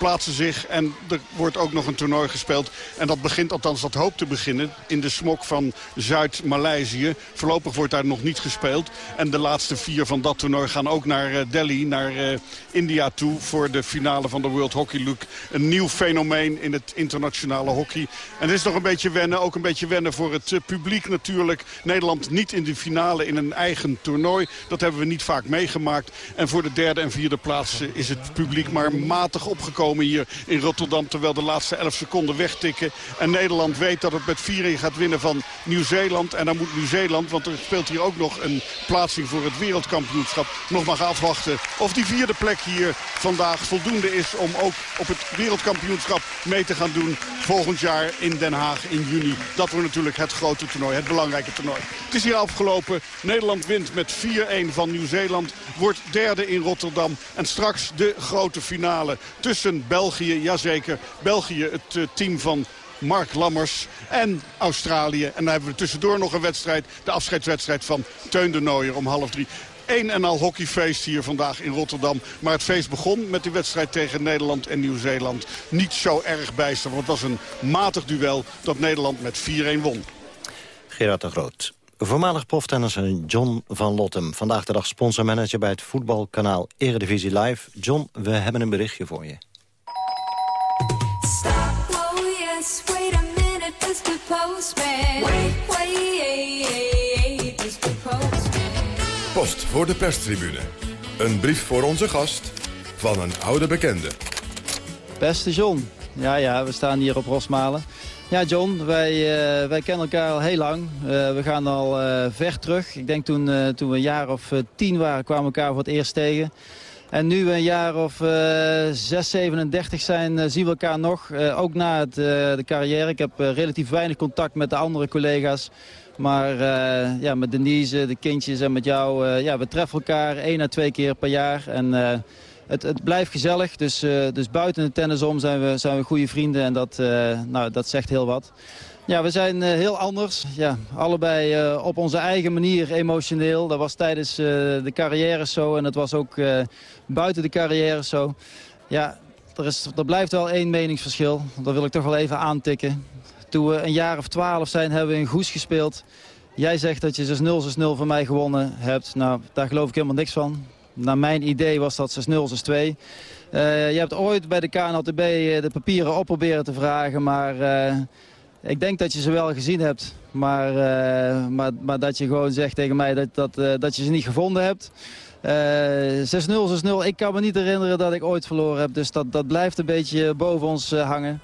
plaatsen zich. En er wordt ook nog een toernooi gespeeld. En dat begint, althans dat hoopt te beginnen, in de smok van Zuid-Maleisië. Voorlopig wordt daar nog niet gespeeld. En de laatste vier van dat toernooi gaan ook naar uh, Delhi, naar uh, India toe... voor de finale van de World Hockey League. Een nieuw fenomeen in het internationale hockey. En het is nog een beetje wennen, ook een beetje wennen voor het uh, publiek natuurlijk. Nederland niet in de finale in een eigen toernooi. Dat hebben we niet vaak meegemaakt. En voor de derde en vierde plaats is het publiek maar matig opgekomen hier in Rotterdam. Terwijl de laatste 11 seconden wegtikken. En Nederland weet dat het met 4 gaat winnen van Nieuw-Zeeland. En dan moet Nieuw-Zeeland, want er speelt hier ook nog een plaatsing voor het wereldkampioenschap. Nog maar gaan afwachten of die vierde plek hier vandaag voldoende is om ook op het wereldkampioenschap mee te gaan doen volgend jaar in Den Haag in juni. Dat wordt natuurlijk het grote toernooi, het belangrijke toernooi. Het is hier afgelopen. Nederland wint met 4-1 van Nieuw-Zeeland. Wordt derde in Rotterdam. En straks de grote finale tussen België, jazeker, België, het uh, team van Mark Lammers en Australië. En dan hebben we tussendoor nog een wedstrijd, de afscheidswedstrijd van Teun de Nooier om half drie. Een en al hockeyfeest hier vandaag in Rotterdam. Maar het feest begon met die wedstrijd tegen Nederland en Nieuw-Zeeland. Niet zo erg bijster, want het was een matig duel dat Nederland met 4-1 won. Gerard de Groot. Voormalig proftennisser John van Lottem. Vandaag de dag sponsormanager bij het voetbalkanaal Eredivisie Live. John, we hebben een berichtje voor je. Post voor de perstribune. Een brief voor onze gast van een oude bekende. Beste John, ja ja, we staan hier op Rosmalen. Ja, John, wij, uh, wij kennen elkaar al heel lang. Uh, we gaan al uh, ver terug. Ik denk toen, toen we een jaar of tien waren, kwamen we elkaar voor het eerst tegen. En nu we een jaar of 6, 37 zijn, zien we elkaar nog. ook na het, de carrière. Ik heb relatief weinig contact met de andere collega's. Maar ja, met Denise, de kindjes en met jou, ja, we treffen elkaar één à twee keer per jaar. En het, het blijft gezellig. Dus, uh, dus buiten de tennis om zijn we, zijn we goede vrienden. En dat, uh, nou, dat zegt heel wat. Ja, we zijn uh, heel anders. Ja, allebei op onze eigen manier emotioneel. Dat was tijdens de carrière zo. En dat was ook buiten de carrière zo. Ja, er, is, er blijft wel één meningsverschil. Dat wil ik toch wel even aantikken. Toen we een jaar of twaalf zijn, hebben we in Goes gespeeld. Jij zegt dat je 6-0, 6-0 van mij gewonnen hebt. Nou, daar geloof ik helemaal niks van naar mijn idee was dat 6-0, 6-2. Uh, je hebt ooit bij de KNLTB de papieren op proberen te vragen, maar ik denk dat je ze wel gezien hebt. Maar, uh, maar, maar dat je gewoon zegt tegen mij dat, dat, uh, dat je ze niet gevonden hebt. 6-0, 6-0. Ik kan me niet herinneren dat ik ooit verloren heb. Dus dat, dat blijft een beetje boven ons hangen.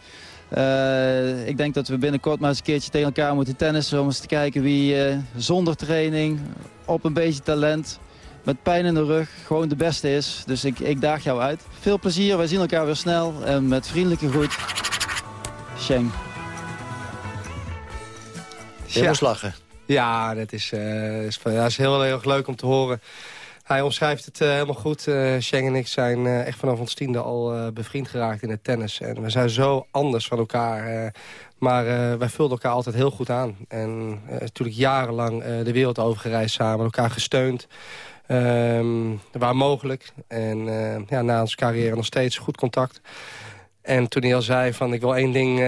Ik denk dat we binnenkort maar eens een keertje tegen elkaar moeten tennissen... om eens te kijken wie zonder training, op een beetje talent met pijn in de rug gewoon de beste is. Dus ik, ik daag jou uit. Veel plezier, wij zien elkaar weer snel. En met vriendelijke groet, Sheng. Je ja. moest lachen. Ja, dat is, uh, is, ja, is heel erg leuk om te horen Hij omschrijft het uh, helemaal goed. Uh, Sheng en ik zijn uh, echt vanaf ons tiende al bevriend geraakt in het tennis. En we zijn zo anders van elkaar. maar wij vulden elkaar altijd heel goed aan. En natuurlijk jarenlang de wereld overgereisd samen. Elkaar gesteund. Um, waar mogelijk. En ja, na onze carrière nog steeds goed contact. En toen hij al zei van ik wil één ding uh,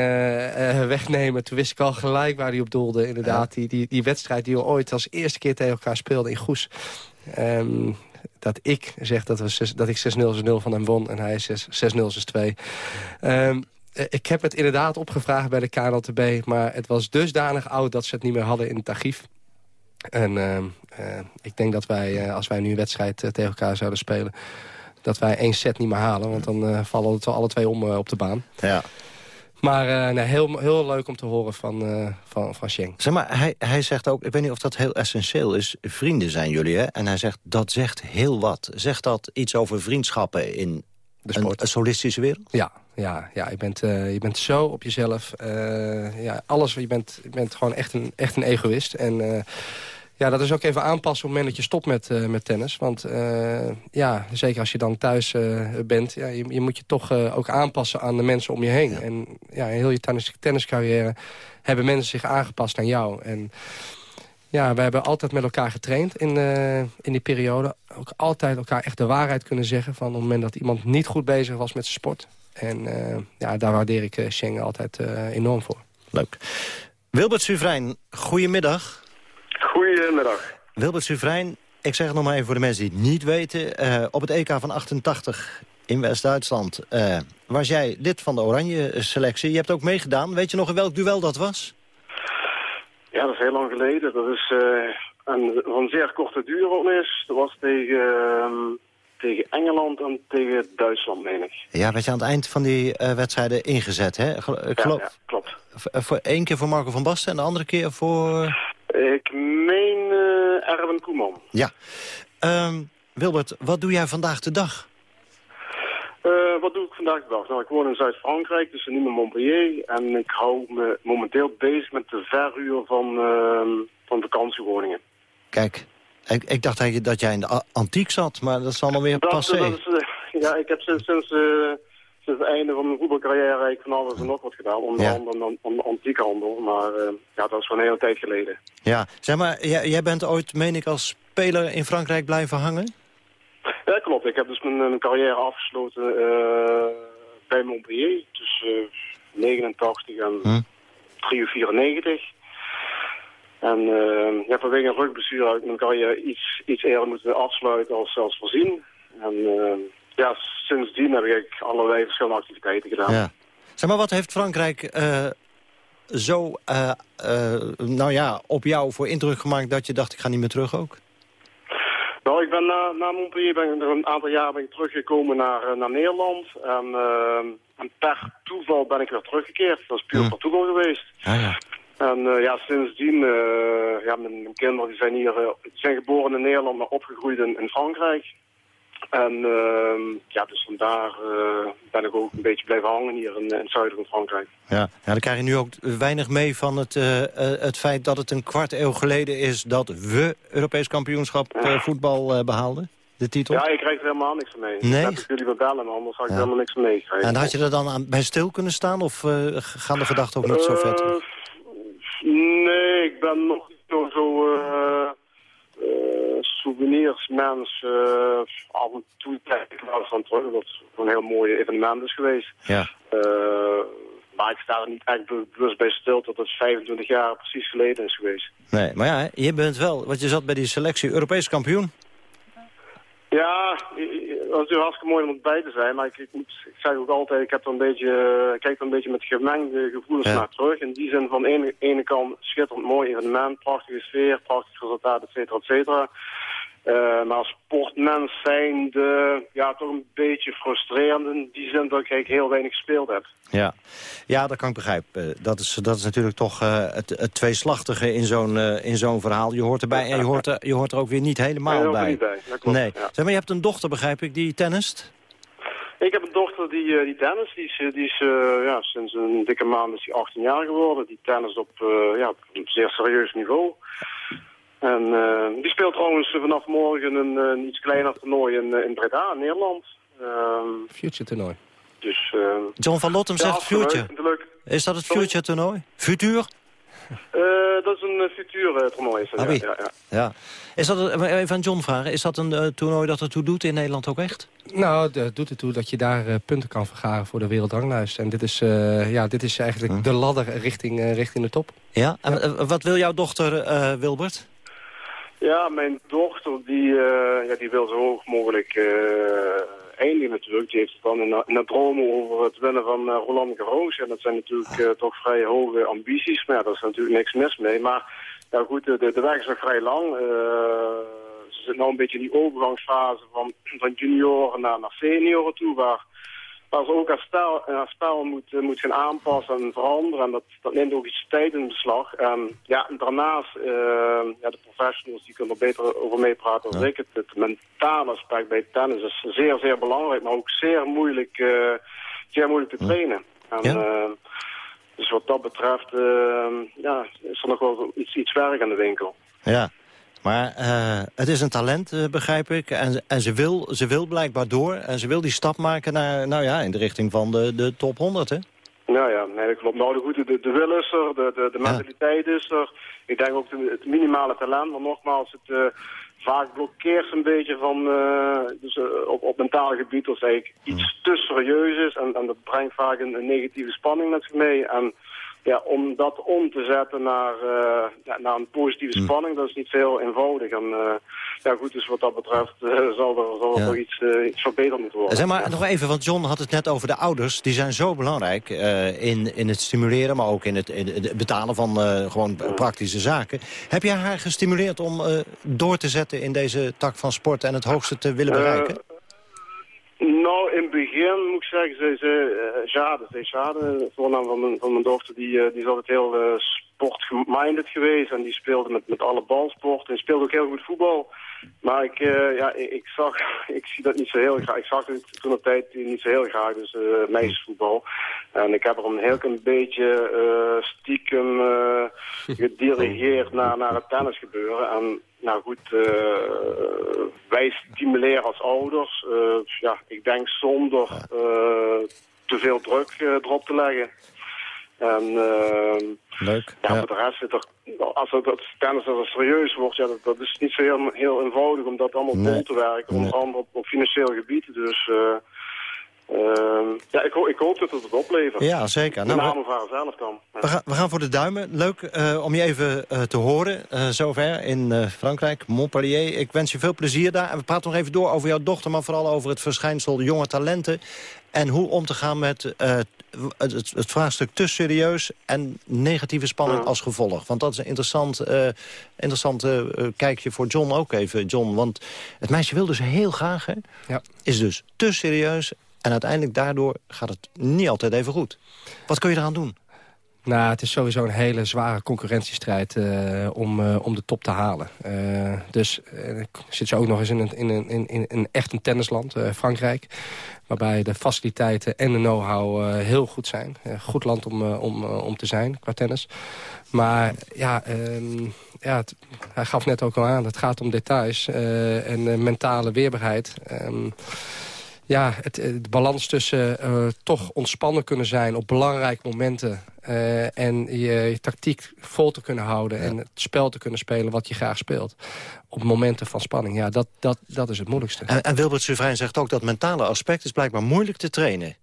wegnemen... toen wist ik al gelijk waar hij op doelde. Inderdaad, die, die, die wedstrijd die we ooit als eerste keer tegen elkaar speelden in Goes. Um, dat ik zeg dat, we, dat ik 6-0 0 van hem won en hij 6-0 6-2. Um, ik heb het inderdaad opgevraagd bij de KNLTB... maar het was dusdanig oud dat ze het niet meer hadden in het archief. En uh, uh, ik denk dat wij, als wij nu een wedstrijd tegen elkaar zouden spelen dat wij één set niet meer halen. Want dan uh, vallen het alle twee om uh, op de baan. Ja. Maar uh, nee, heel, heel leuk om te horen van, uh, van, van Sheng. Zeg maar, hij, hij zegt ook, ik weet niet of dat heel essentieel is... vrienden zijn jullie, hè? En hij zegt, dat zegt heel wat. Zegt dat iets over vriendschappen in de sport. Een, een solistische wereld? Ja, ja, ja je, bent, uh, je bent zo op jezelf. ja, alles, je bent, je bent gewoon echt een, echt een egoïst. En ja, dat is ook even aanpassen op het moment dat je stopt met, uh, met tennis. Want uh, ja, zeker als je dan thuis uh, bent... Ja, je, je, moet je toch ook aanpassen aan de mensen om je heen. Ja. En ja, in heel je tennis, tenniscarrière hebben mensen zich aangepast aan jou. En ja, we hebben altijd met elkaar getraind in, in die periode. Ook altijd elkaar echt de waarheid kunnen zeggen... van op het moment dat iemand niet goed bezig was met zijn sport. En ja, daar waardeer ik Schengen altijd enorm voor. Leuk. Wilbert Suvrijn, goedemiddag. Goedemiddag. Wilbert Suvrijn, ik zeg het nog maar even voor de mensen die het niet weten. Uh, op het EK van 88 in West-Duitsland uh, was jij lid van de Oranje selectie. Je hebt ook meegedaan. Weet je nog in welk duel dat was? Ja, dat is heel lang geleden. Dat is uh, een, van zeer korte duur ook is. Dat was tegen, ehm, tegen Engeland en tegen Duitsland, meen ik. Ja, werd je aan het eind van die wedstrijden ingezet, hè? Ik geloof, ja, ja, klopt. Voor één keer voor Marco van Basten en de andere keer voor... Ik meen uh, Erwin Koeman. Ja. Um, Wilbert, wat doe jij vandaag de dag? Uh, wat doe ik vandaag de dag? Nou, ik woon in Zuid-Frankrijk, dus in Montpellier. En ik hou me momenteel bezig met de verhuur van, uh, van vakantiewoningen. Kijk, ik, ik dacht dat jij in de antiek zat, maar dat is allemaal weer dat, passé. Dat is, uh, ja, ik heb sinds, sinds, sinds het einde van mijn voetbalcarrière ik van alles en nog wat gedaan. Onder Ja. andere dan om antiekhandel. Maar eh, ja, dat is van een hele tijd geleden. Ja, zeg maar, jij, jij bent ooit, meen ik, als speler in Frankrijk blijven hangen? Ja, klopt. Ik heb dus mijn, mijn carrière afgesloten eh, bij Montpellier. Tussen 89 en Hm. 3 uur 94. En ja, vanwege een rugblessure heb ik mijn carrière iets, iets eerder moeten afsluiten als, als voorzien. En eh, ja, sindsdien heb ik allerlei verschillende activiteiten gedaan. Ja. Zeg maar, wat heeft Frankrijk eh, zo, eh, eh, nou ja, op jou voor indruk gemaakt dat je dacht, ik ga niet meer terug ook? Nou, ik ben na, na Montpellier ben ik een aantal jaar ben ik teruggekomen naar, naar Nederland. En, en per toeval ben ik weer teruggekeerd. Dat is puur per toeval geweest. Ja, ja. En ja, sindsdien, ja, mijn, mijn kinderen die zijn hier, zijn geboren in Nederland, maar opgegroeid in, in Frankrijk. En ehm, ja, dus vandaar eh, ben ik ook een beetje blijven hangen hier in, in het zuiden van Frankrijk. Ja. dan krijg je nu ook weinig mee van het, eh, eh, het feit dat het een kwart eeuw geleden is... dat we Europees kampioenschap voetbal eh, behaalden, de titel. Ja, ik krijg er helemaal niks van mee. Nee? Ik heb jullie wel bellen, anders had ik Ja. er helemaal niks van meegekregen. En had je er dan aan, bij stil kunnen staan of gaan de gedachten ook niet zo? Eh, Nee, ik ben nog niet zo, zo souvenirsmens. eh, af en toe kijk ik wel eens aan terug, dat het een heel mooi evenement is geweest. Ja. Eh, maar ik sta er niet echt be- bewust bij stil dat het 25 jaar precies geleden is geweest. Nee, maar ja, je bent wel, want je zat bij die selectie Europees kampioen. Ja, het is natuurlijk hartstikke mooi om erbij te zijn, maar ik, ik, moet, ik zeg ook altijd, ik heb er een beetje, ik kijk er een beetje met gemengde gevoelens Ja. naar terug. In die zin van de ene, ene kant schitterend mooi evenement, prachtige sfeer, prachtig resultaat, et cetera, et cetera. Eh, maar als sportmens zijn de, ja, toch een beetje frustrerend in die zin dat ik eigenlijk heel weinig gespeeld heb. Ja, ja dat kan ik begrijpen. Eh, Dat is, dat is natuurlijk toch eh, het, het tweeslachtige in zo'n in zo'n verhaal. Je hoort erbij en je hoort er, je hoort er ook weer niet helemaal Nee, bij. ik niet bij. Dat klopt, nee. ja. Zeg maar, je hebt een dochter, begrijp ik, die tennist? Ik heb een dochter die, die tennis, die is, die is ja, sinds een dikke maand is die 18 jaar geworden. Die tennis op, ja, op een zeer serieus niveau. En die speelt trouwens vanaf morgen een, een iets kleiner toernooi in, in Breda, Nederland. Ehm, Future toernooi. Dus, John van Lottem zegt Future. Is dat het Future toernooi? Futur? Uh, dat is een future toernooi. Is dat, ah, ja, ja, ja. Is dat, even aan John vragen, is dat een uh, toernooi dat ertoe doet in Nederland ook echt? Nou, het doet ertoe dat je daar uh, punten kan vergaren voor de wereldranglijst. En dit is, ja, dit is eigenlijk hm. de ladder richting, richting de top. Ja, en wat wil jouw dochter, Wilbert? Ja, mijn dochter die, ja, die wil zo hoog mogelijk eindigen natuurlijk. Die heeft het dan in, in dromen over het winnen van uh, Roland Garros. En dat zijn natuurlijk uh, toch vrij hoge ambities. Maar ja, daar is natuurlijk niks mis mee. Maar ja, goed, de, de weg is nog vrij lang. Ze zit nou een beetje in die overgangsfase van, van junioren naar, naar senioren toe. Waar waar ze ook haar spel, haar moet, uh, moet gaan aanpassen en veranderen. En dat, dat neemt ook iets tijd in beslag. Ja, en daarnaast, uh, ja, de professionals die kunnen er beter over meepraten dan ja. ik. Het, het mentale aspect bij tennis is zeer, zeer belangrijk, maar ook zeer moeilijk, uh, zeer moeilijk te trainen. En, ja. dus wat dat betreft ja, is er nog wel iets, iets werk aan de winkel. Ja, maar uh, het is een talent, uh, begrijp ik. En, en ze, wil, ze wil blijkbaar door. En ze wil die stap maken naar, nou ja, in de richting van de, de top 100, hè? Nou ja, nee, dat klopt. Nou, de, goede, de, de wil is er, de, de, de mentaliteit ja. is er. Ik denk ook de, het minimale talent. Maar nogmaals, het uh, vaak blokkeert een beetje van, dus, op, op mentaal gebied. Als eigenlijk iets te serieus is. En, en dat brengt vaak een, een negatieve spanning met zich mee. En ja, om dat om te zetten naar, uh, ja, naar een positieve spanning, dat is niet veel eenvoudig. En uh, ja, goed, dus wat dat betreft uh, zal er, zal er ja. nog iets, iets verbeterd moeten worden. Zeg maar nog even, want John had het net over de ouders. Die zijn zo belangrijk in, in het stimuleren, maar ook in het, in het betalen van gewoon praktische zaken. Heb jij haar gestimuleerd om door te zetten in deze tak van sport en het hoogste te willen bereiken? Nou, in het begin moet ik zeggen, ze, ze, Jade, ze Jade, de voornaam van mijn, van mijn dochter, die, uh, die is altijd heel sportgeminded geweest. En die speelde met, met alle balsporten en speelde ook heel goed voetbal. Maar ik, ja, ik, ik, zag, ik zie dat niet zo heel graag. Ik zag het toen op tijd niet zo heel graag, dus meisjesvoetbal. En ik heb er een heel klein beetje stiekem gedirigeerd naar, naar het tennis gebeuren. En nou goed, uh, wij stimuleren als ouders, uh, ja, ik denk zonder uh, te veel druk erop te leggen. En Leuk. Ja, ja. voor de rest zit er, als het, dat tennis als het serieus wordt, ja, dat, dat is niet zo heel, heel eenvoudig om dat allemaal nee. vol te werken, onder nee. andere op, op financieel gebied. Dus uh, ja, ik, ho ik, hoop dat het het oplevert. Ja, zeker. Met name voor haar zelf dan. We, gaan, we gaan voor de duimen. Leuk uh, om je even uh, te horen, uh, zover in Frankrijk, Montpellier. Ik wens je veel plezier daar. En we praten nog even door over jouw dochter, maar vooral over het verschijnsel jonge talenten. En hoe om te gaan met het, het, het, vraagstuk te serieus en negatieve spanning ja. als gevolg. Want dat is een interessant, interessant kijkje voor John ook even, John. Want het meisje wil dus heel graag, hè? Ja. Is dus te serieus en uiteindelijk daardoor gaat het niet altijd even goed. Wat kun je eraan doen? Nou, het is sowieso een hele zware concurrentiestrijd uh, om, uh, om de top te halen. Uh, dus zit ze ook nog eens in een, in een, in, een echt een tennisland, Frankrijk. Waarbij de faciliteiten en de know-how heel goed zijn. goed land om, om, om te zijn qua tennis. Maar ja, um, ja hij gaf net ook al aan, het gaat om details en mentale weerbaarheid. Um, ja, het, de balans tussen uh, toch ontspannen kunnen zijn op belangrijke momenten... Uh, en je, je, tactiek vol te kunnen houden... Ja. en het spel te kunnen spelen wat je graag speelt. Op momenten van spanning, ja, dat, dat, dat is het moeilijkste. En, en Wilbert Suvrijn zegt ook dat mentale aspect is blijkbaar moeilijk te trainen.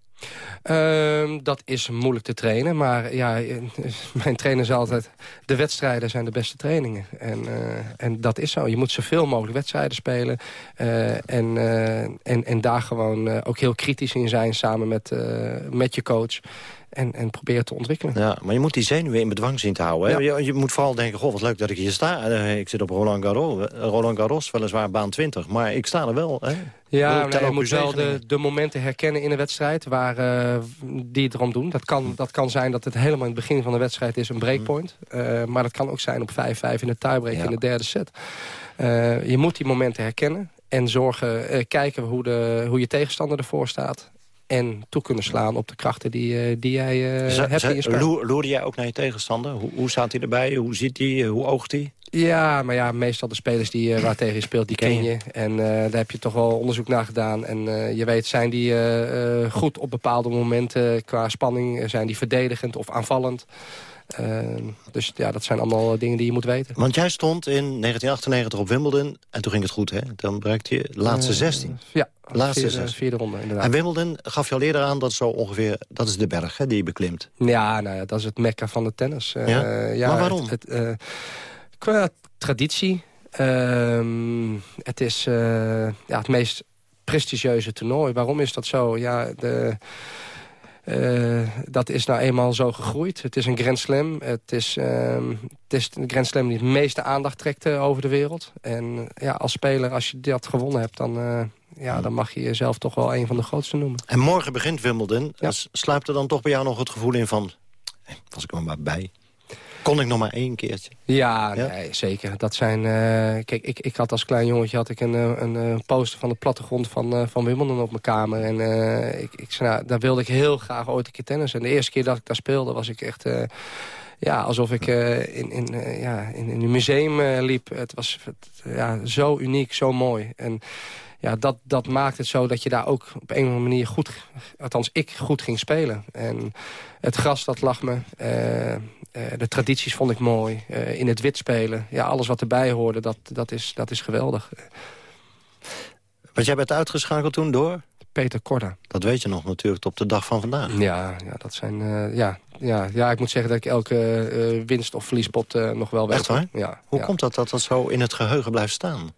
Uh, dat is moeilijk te trainen, maar ja, mijn trainer zei altijd... de wedstrijden zijn de beste trainingen. En, uh, en dat is zo. Je moet zoveel mogelijk wedstrijden spelen. Uh, en, en, en daar gewoon ook heel kritisch in zijn samen met, met je coach en, en proberen te ontwikkelen. Ja, maar je moet die zenuwen in bedwang zien te houden. Hè? Ja. Je, je, moet vooral denken, goh, wat leuk dat ik hier sta. Uh, ik zit op Roland Garros, Roland Garros, weliswaar baan 20. Maar ik sta er wel. Hè? Ja, nee, je moet wel de, de momenten herkennen in een wedstrijd waar, uh, die het erom doen. Dat kan, dat kan zijn dat het helemaal in het begin van de wedstrijd is een breakpoint. Uh, maar dat kan ook zijn op 5-5 in de tiebreak ja. in de derde set. je moet die momenten herkennen en zorgen, kijken hoe, de, hoe je tegenstander ervoor staat en toe kunnen slaan op de krachten die, eh, die jij uh, hebt in je spel. Loerde jij ook naar je tegenstander? Hoe, hoe staat hij erbij? Hoe ziet hij? Hoe oogt hij? Ja, maar ja, meestal de spelers die, uh, waar tegen je speelt, die ken je. En daar heb je toch wel onderzoek naar gedaan. En je weet, zijn die goed op bepaalde momenten qua spanning? Zijn die verdedigend of aanvallend? Ehm, dus ja, dat zijn allemaal dingen die je moet weten. Want jij stond in 1998 op Wimbledon en toen ging het goed, hè? Dan bereikte je de laatste 16. Eh, ja, laatste vierde, 16. vierde ronde inderdaad. En Wimbledon gaf je al eerder aan dat zo ongeveer... dat is de berg hè, die je beklimt. Ja, nou ja, dat is het mekka van de tennis. Eh, ja? ja maar waarom? Het, het, qua traditie. Ehm, het is ja, het meest prestigieuze toernooi. Waarom is dat zo? Ja, de... Uh, dat is nou eenmaal zo gegroeid. Het is een Grand Slam. Het is, uh, het is een Grand Slam die het meeste aandacht trekt uh, over de wereld. En ja, als speler, als je dat gewonnen hebt... dan, ja, dan mag je jezelf toch wel een van de grootste noemen. En morgen begint Wimbledon. Ja. Sluipt er dan toch bij jou nog het gevoel in van... was ik er maar bij? Kon ik nog maar één keertje? Ja, ja? Nee, zeker. Dat zijn, uh, kijk, ik, ik had als klein jongetje had ik een, een, een poster van de plattegrond van, uh, van Wimbledon op mijn kamer. En uh, ik, ik, nou, daar wilde ik heel graag ooit een keer tennis. En de eerste keer dat ik daar speelde was ik echt... ja, alsof ik in, in, ja, in, in een museum liep. Het was ja, zo uniek, zo mooi. En ja, dat, dat maakt het zo dat je daar ook op een of andere manier goed... althans, ik goed ging spelen. En het gras, dat lag me. Uh, uh, de tradities vond ik mooi. Uh, in het wit spelen. Ja, alles wat erbij hoorde, dat, dat, is, dat is geweldig. Want jij bent uitgeschakeld toen door? Peter Korda. Dat weet je nog natuurlijk op de dag van vandaag. Ja, ja dat zijn... ja, ja, ja, ik moet zeggen dat ik elke winst- of verliespot nog wel weet. Echt waar? Ja. Hoe ja. komt dat dat dat zo in het geheugen blijft staan?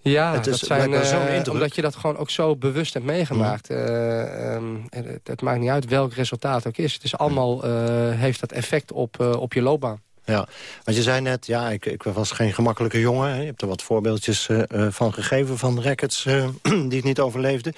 Ja, het is, dat zijn, uh, omdat je dat gewoon ook zo bewust hebt meegemaakt. Mm. Uh, um, het, het, maakt niet uit welk resultaat ook is. Het is allemaal, uh, heeft dat effect op, op je loopbaan. Ja, want je zei net, ja, ik, ik was geen gemakkelijke jongen. Hè. Je hebt er wat voorbeeldjes van gegeven van rackets die het niet overleefden.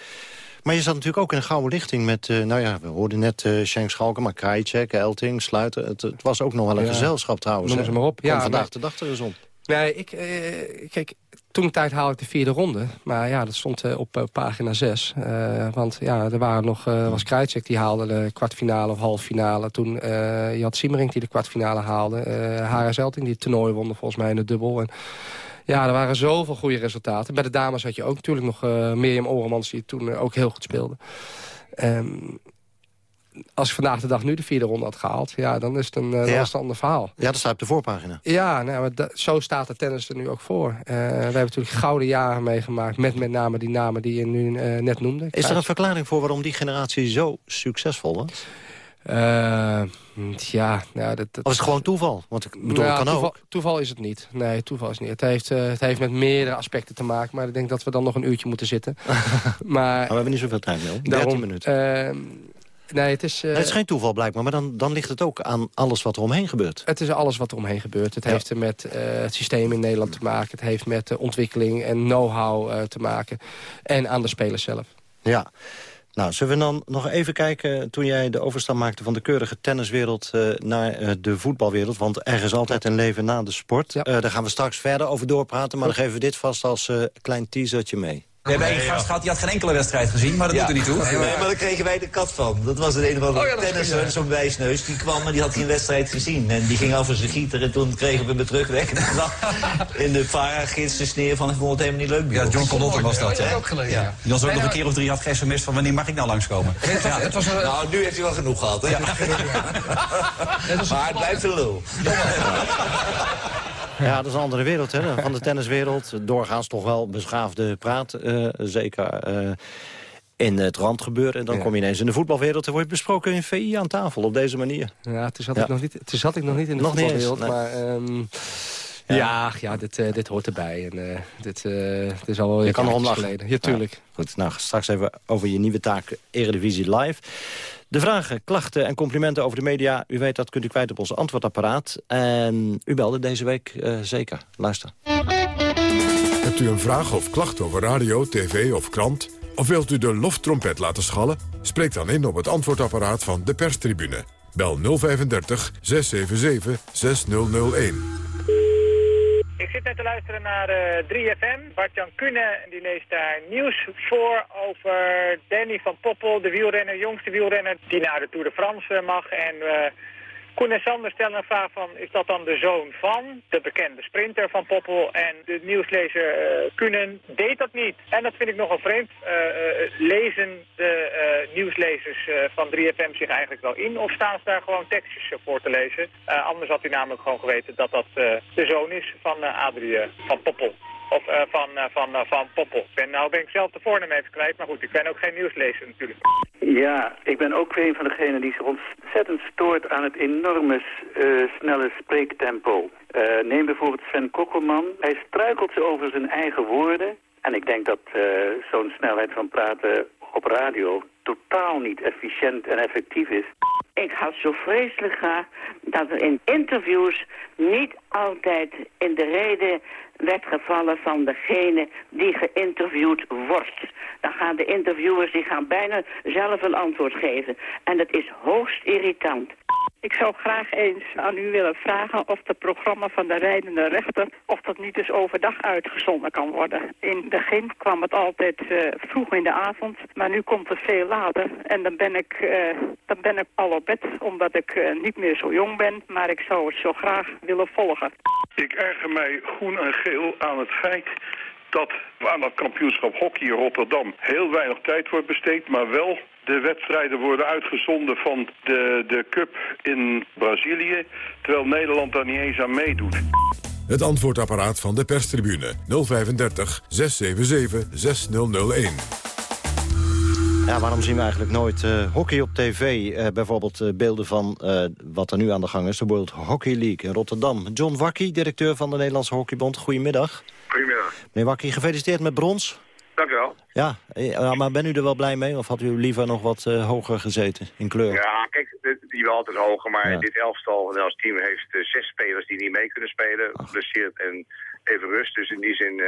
Maar je zat natuurlijk ook in een gouden lichting met, nou ja, we hoorden net Schenk Schalken, maar Krajicek, Elting, Sluiten. Het, het, was ook nog wel een ja. gezelschap trouwens. Noem ze maar op. Ja, vandaag de dag er eens op. Nee, ik, eh, kijk, toen tijd haalde ik de vierde ronde. Maar ja, dat stond uh, op uh, pagina 6. Uh, want ja, er waren nog, was Krajicek die haalde de kwartfinale of halffinale. Toen je had Siemering die de kwartfinale haalde. Hara Zelting die het toernooi won volgens mij in de dubbel. En, ja, er waren zoveel goede resultaten. Bij de dames had je ook natuurlijk nog Mirjam Oremans die toen ook heel goed speelde. Um, als ik vandaag de dag nu de vierde ronde had gehaald... ja, dan is het een, uh, ja. een ander verhaal. Ja, dat staat op de voorpagina. Ja, nou, maar dat, zo staat de tennis er nu ook voor. Uh, we hebben natuurlijk gouden jaren meegemaakt... met met name die namen die je nu uh, net noemde. Is er een verklaring voor waarom die generatie zo succesvol was? ja, nou, dat, dat... Of is het gewoon toeval? Want ik bedoel, nou, kan toeval, ook. Toeval is het niet. Nee, toeval is het niet. Het heeft, het heeft met meerdere aspecten te maken. Maar ik denk dat we dan nog een uurtje moeten zitten. maar, maar we hebben niet zoveel tijd meer. 13 minuten. Nee, het is... Uh, het is geen toeval blijkbaar, maar dan, dan ligt het ook aan alles wat er omheen gebeurt. Het is alles wat er omheen gebeurt. Het ja. heeft met uh, het systeem in Nederland te maken. Het heeft met ontwikkeling en know-how te maken. En aan de spelers zelf. Ja. Nou, zullen we dan nog even kijken... toen jij de overstap maakte van de keurige tenniswereld naar de voetbalwereld. Want er is altijd een leven na de sport. Ja. daar gaan we straks verder over doorpraten. Maar dan geven we dit vast als klein teasertje mee. We hebben één gast gehad die had geen enkele wedstrijd gezien, maar dat ja. doet er niet toe. Nee, maar, maar daar kregen wij de kat van. Dat was een een of andere oh, ja, tennisser, zo'n wijsneus. Die kwam en die had geen wedstrijd gezien. En die ging over zijn gieter en toen kregen we hem terug weg. in de vara-gids de sneer van, ik vond het helemaal niet leuk. Ja, John Colotte was dat, ja. ook geleden, ja. Die was ook nog een keer of drie had gemist van wanneer mag ik nou langskomen. Het was, het was een... Nou, nu heeft hij wel genoeg gehad, hè. Ja. maar het blijft een lul. Ja, dat is een andere wereld, hè, van de tenniswereld. Doorgaans toch wel beschaafde praat, uh, zeker uh, in het randgebeuren. En dan ja. kom je ineens in de voetbalwereld. Er wordt besproken in VI aan tafel, op deze manier. Ja, toen zat, ja. Ik, nog niet, toen zat ik nog niet in de nog voetbalwereld, nee. maar... Um, ja, ja, ja dit, uh, dit hoort erbij. En, uh, dit, uh, dit is al wel je kan erom lachen. geleden. Ja, tuurlijk. Goed, nou, straks even over je nieuwe taak Eredivisie Live. De vragen, klachten en complimenten over de media... u weet dat kunt u kwijt op ons antwoordapparaat. En u belde deze week uh, zeker. Luister. Hebt u een vraag of klacht over radio, tv of krant? Of wilt u de loftrompet laten schallen? Spreek dan in op het antwoordapparaat van de perstribune. Bel 035 677 6001. Ik zit net te luisteren naar eh 3FM. Bart-Jan Kuhne die leest daar nieuws voor over Danny van Poppel, de wielrenner, jongste wielrenner die naar de Tour de France eh, mag. En eh Koen en Sander stellen een vraag van, is dat dan de zoon van de bekende sprinter van Poppel? En de nieuwslezer eh Kunen deed dat niet. En dat vind ik nogal vreemd. Eh, eh, lezen de nieuwslezers van 3FM zich eigenlijk wel in? Of staan ze daar gewoon tekstjes voor te lezen? Anders had u namelijk gewoon geweten dat dat de zoon is van Adrie van Poppel. Of eh, van, eh, van, eh, van Poppel. Ben, nou ben ik zelf de voornaam even kwijt, maar goed, ik ben ook geen nieuwslezer natuurlijk. Ja, ik ben ook een van degenen die zich ontzettend stoort aan het enorme snelle spreektempo. Neem bijvoorbeeld Sven Kokkelman. Hij struikelt over zijn eigen woorden. En ik denk dat zo'n snelheid van praten op radio totaal niet efficiënt en effectief is. Ik had zo vreselijk graag dat er in interviews niet altijd in de reden werd gevallen van degene die geïnterviewd wordt. Dan gaan de interviewers die gaan bijna zelf een antwoord geven. En dat is hoogst irritant. Ik zou graag eens aan u willen vragen of het programma van de rijdende rechter... of dat niet eens overdag uitgezonden kan worden. In het begin kwam het altijd eh, vroeg in de avond, maar nu komt het veel later. En dan ben ik, eh, dan ben ik al op bed, omdat ik eh, niet meer zo jong ben. Maar ik zou het zo graag willen volgen. Ik erger mij groen en geel aan het feit dat aan dat kampioenschap hockey in Rotterdam heel weinig tijd wordt besteed, maar wel de wedstrijden worden uitgezonden van de, de Cup in Brazilië, terwijl Nederland daar niet eens aan meedoet. Het antwoordapparaat van de perstribune 035 677 6001. Ja, waarom zien we eigenlijk nooit eh, hockey op tv? Eh, bijvoorbeeld eh, beelden van wat er nu aan de gang is, de World Hockey League in Rotterdam. John Wakkie, directeur van de Nederlandse Hockeybond. Goedemiddag. Goedemiddag. Meneer Wakkie, gefeliciteerd met brons. Dank u wel. Ja, ja, maar ben u er wel blij mee? Of had u liever nog wat hoger gezeten in kleur? Ja, kijk, die wel altijd hoger, maar Ja. dit elftal, en als team heeft zes spelers die niet mee kunnen spelen, geblesseerd en even rust. Dus in die zin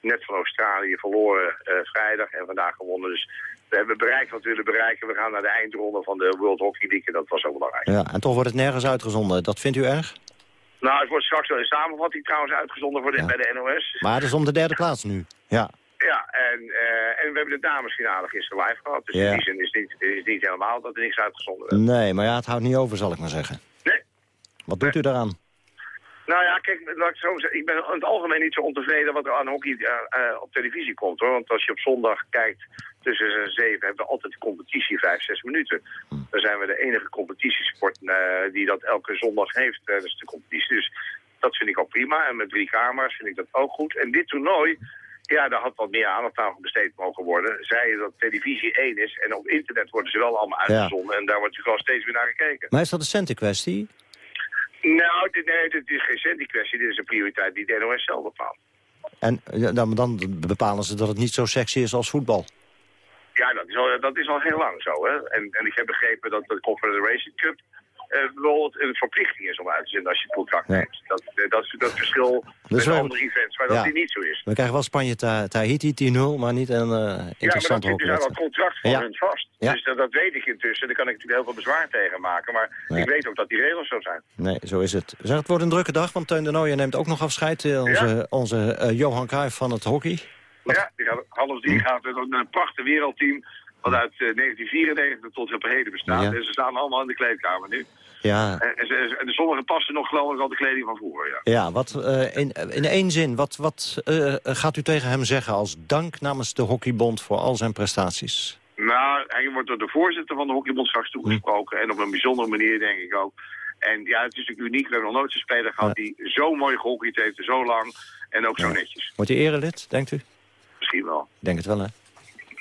net van Australië verloren vrijdag en vandaag gewonnen. Dus we hebben bereikt wat we willen bereiken. We gaan naar de eindronde van de World Hockey League en dat was ook belangrijk. Ja, en toch wordt het nergens uitgezonden. Dat vindt u erg? Nou, het wordt straks wel een samenvatting trouwens uitgezonden voor de, bij de NOS. Maar het is om de derde plaats nu. Ja, Ja, en, eh, en we hebben de damesfinale gisteren live gehad. Dus Ja. in die zin is het niet, is niet helemaal dat er niks uitgezonden werd. nee, maar ja, het houdt niet over, zal ik maar zeggen. Nee. Wat doet u daaraan? Nou ja, kijk, laat ik, zo zeggen, ik ben in het algemeen niet zo ontevreden wat er aan hockey eh, eh, op televisie komt. hoor. Want als je op zondag kijkt tussen zes en zeven, hebben we altijd de competitie vijf, zes minuten. Dan zijn we de enige competitiesport eh, die dat elke zondag heeft. dat is de competitie. Dus dat vind ik ook prima. En met drie kamers vind ik dat ook goed. En dit toernooi, ja, daar had wat meer aandacht aan besteed mogen worden. Zij je dat televisie één is en op internet worden ze wel allemaal Ja. uitgezonden. En daar wordt natuurlijk wel steeds weer naar gekeken. Maar is dat een centenkwestie? Nou, dit, nee, dit is geen centie-kwestie. Dit is een prioriteit die de NOS zelf bepaalt. En ja, dan, dan bepalen ze dat het niet zo sexy is als voetbal. Ja, dat is al, dat is al heel lang zo. Hè? En, en ik heb begrepen dat de Confederation Cup bijvoorbeeld een verplichting is om uit te zenden als je het contract Ja. neemt. Dat, eh, dat is dat verschil Dus met andere events, maar dat ja. die niet zo is. We krijgen wel Spanje Ta- Tahiti 10-0, maar niet een eh Ja, maar dat dus aan dat hockeywedstrijd. contract van Ja. hun vast. Ja. Dus dat, dat weet ik intussen. Daar kan ik natuurlijk heel veel bezwaar tegen maken. Maar ik weet ook dat die regels zo zijn. Nee, zo is het. Zeg, het wordt een drukke dag, want Teun de Nooijer neemt ook nog afscheid. eh, Onze, onze eh, Johan Cruijff van het hockey. Ja, die gaat, Hans die gaat met een prachtig wereldteam. Wat uit eh, 1994 tot op heden bestaat. Ja. En ze staan allemaal in de kleedkamer nu. Ja, En, en, sommigen passen nog geloof ik al de kleding van vroeger, ja. ja wat, eh, in, in één zin, wat, wat eh, gaat u tegen hem zeggen als dank namens de Hockeybond voor al zijn prestaties? Nou, hij wordt door de voorzitter van de Hockeybond straks toegesproken. En op een bijzondere manier, denk ik ook. En ja, het is natuurlijk uniek. We hebben nog nooit een speler gehad die zo mooi gehockeyd heeft, zo lang. En ook zo netjes. Wordt hij erelid, denkt u? Misschien wel. Ik denk het wel, hè?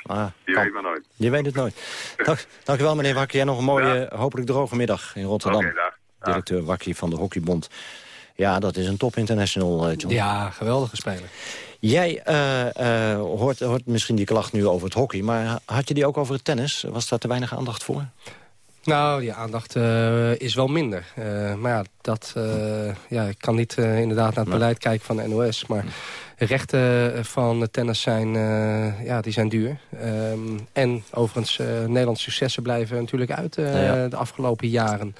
Ah, Je kan. weet maar nooit. Je weet het nooit. Dank, dank u wel, meneer Wakkie. En nog een mooie, hopelijk droge middag in Rotterdam. Dag. Directeur Wakkie van de Hockeybond. Ja, dat is een top international, eh, John. Ja, geweldige speler. Jij eh, eh, hoort, hoort misschien die klacht nu over het hockey... maar had je die ook over het tennis? Was daar te weinig aandacht voor? Nou, die aandacht eh, is wel minder. Eh, maar ja, dat, eh, ja, ik kan niet inderdaad naar het beleid kijken van de NOS. Maar de rechten van tennis zijn, ja, die zijn duur. Ehm, en overigens, Nederlandse successen blijven natuurlijk uit Ja. de afgelopen jaren.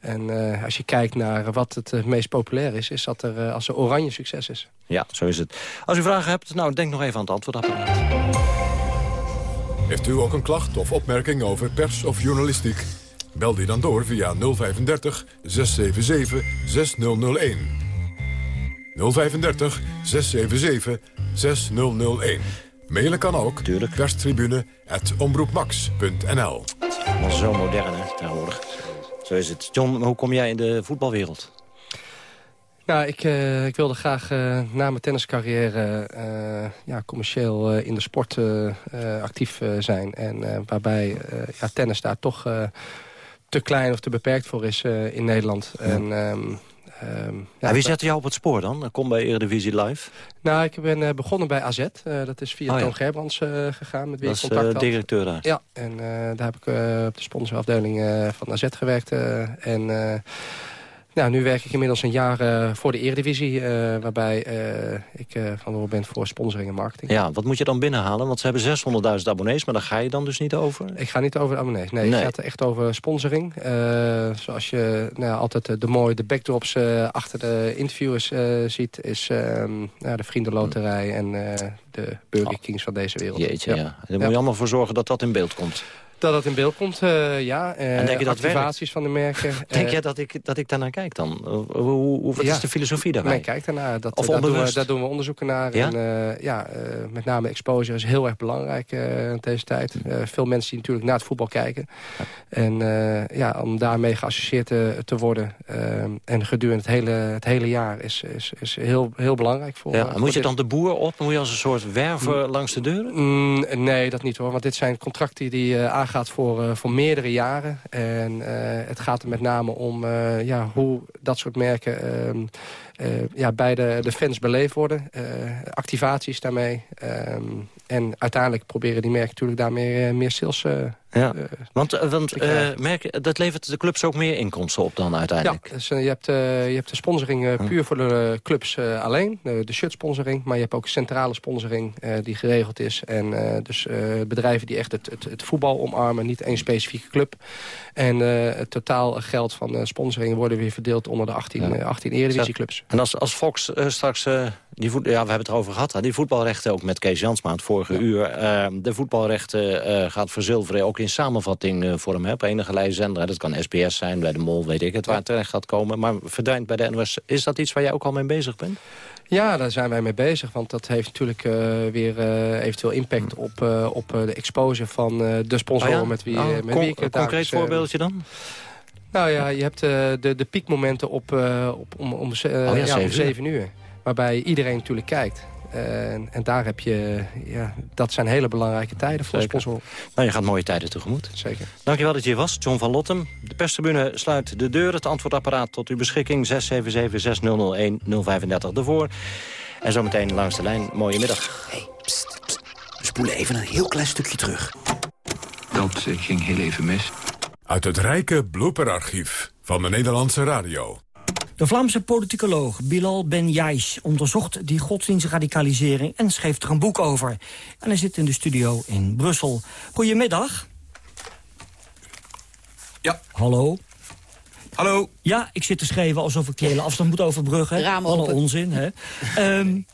En als je kijkt naar wat het meest populair is... is dat er als er oranje succes is. Ja, zo is het. Als u vragen hebt, nou, denk nog even aan het antwoordapparaat. Heeft u ook een klacht of opmerking over pers of journalistiek? Bel die dan door via 035 677 6001. 035 677 6001. Mailen kan ook. Tuurlijk. perstribune.omroepmax.nl Dat is zo modern, hè, tegenwoordig. Zo is het. John, hoe kom jij in de voetbalwereld? Nou, ik, uh, ik wilde graag uh, na mijn tenniscarrière uh, ja, commercieel in de sport actief zijn. En waarbij ja, tennis daar toch te klein of te beperkt voor is in Nederland. Ja. En, um, Um, ja, wie zette jou op het spoor dan? Kom bij Eredivisie Live? Nou, ik ben uh, begonnen bij AZ. Uh, dat is via oh, Toon ja. Gerbrands uh, gegaan, met wie dat ik contact had. directeur daar? Ja, en daar heb ik op de sponsorafdeling van AZ gewerkt. en nou, nu werk ik inmiddels een jaar uh, voor de Eredivisie... Uh, waarbij uh, ik verantwoordelijk ben voor sponsoring en marketing. Ja, wat moet je dan binnenhalen? Want ze hebben 600.000 abonnees, maar daar ga je dan dus niet over? Ik ga niet over de abonnees. Nee, nee. het gaat echt over sponsoring. zoals je nou, altijd de mooie de backdrops achter de interviewers ziet... is ehm, nou, de Vriendenloterij en de Burger Kings van deze wereld. Jeetje, ja. ja. Daar moet je allemaal voor zorgen dat dat in beeld komt. Dat dat in beeld komt, uh, ja. Uh, en denk je dat activaties van de merken. denk jij dat ik, dat ik daarnaar kijk dan? Hoe, hoe, wat ja, is de filosofie daarbij? Men kijkt daarnaar. Dat, of daar, doen we, daar doen we onderzoeken naar. Ja? En, uh, ja, met name exposure is heel erg belangrijk in deze tijd. veel mensen die natuurlijk naar het voetbal kijken. En ja, om daarmee geassocieerd te, te worden. en gedurende het hele, het hele jaar is, is, is heel, heel belangrijk. Voor, ja, moet je dan de boer op? Moet je als een soort werver mm. langs de deuren? Mm, nee, dat niet hoor. Want dit zijn contracten die gaat voor, uh, voor meerdere jaren. En uh, het gaat er met name om uh, ja, hoe dat soort merken ehm, ja, bij de, de fans beleefd worden. activaties daarmee. Ehm, en uiteindelijk proberen die merken natuurlijk daar meer, meer sales ja. Uh, want want uh, merk, dat levert de clubs ook meer inkomsten op dan uiteindelijk? Ja, dus, uh, je, hebt, je hebt de sponsoring puur voor de clubs alleen. De, de shirt sponsoring. Maar je hebt ook centrale sponsoring die geregeld is. En dus bedrijven die echt het, het, het, voetbal omarmen. Niet één specifieke club. En het totaal geld van sponsoring worden weer verdeeld onder de 18, ja. 18 eredivisieclubs. En als, als Fox straks die voet, ja, we hebben het erover gehad. Hè? Die voetbalrechten, ook met Kees Jansma het vorige ja. uur. De voetbalrechten gaat verzilveren, ook in samenvatting uh, vorm. Hè? Op enige zender. Dat kan SBS zijn, bij de Mol, weet ik het, waar het terecht gaat komen. Maar verdwijnt bij de NOS. Is dat iets waar jij ook al mee bezig bent? Ja, daar zijn wij mee bezig. Want dat heeft natuurlijk weer eventueel impact op, op de exposure van de sponsoren oh ja? met wie, oh, met wie ik het concreet voorbeeldje dan? Nou ja, je hebt de, de piekmomenten op, op, om, om, oh ja, ja, om 7 uur waarbij iedereen natuurlijk kijkt. En, en, daar heb je, ja, dat zijn hele belangrijke tijden voor sponsoren. Nou, je gaat mooie tijden tegemoet. Zeker. Dankjewel dat je hier was, John van Lottem. De perstribune sluit de deur. Het antwoordapparaat tot uw beschikking. 677-6001-035 ervoor. En zometeen langs de lijn. Mooie middag. Hey, pst, pst. We spoelen even een heel klein stukje terug. Dat ging heel even mis. Uit het rijke blooperarchief van de Nederlandse radio. De Vlaamse politicoloog Bilal Ben Jais onderzocht die godsdienstradicalisering en schreef er een boek over. En hij zit in de studio in Brussel. Goedemiddag. Ja. Hallo. Hallo. Ja, ik zit te schrijven alsof ik de hele afstand moet overbruggen. Raam Alle onzin, hè. um,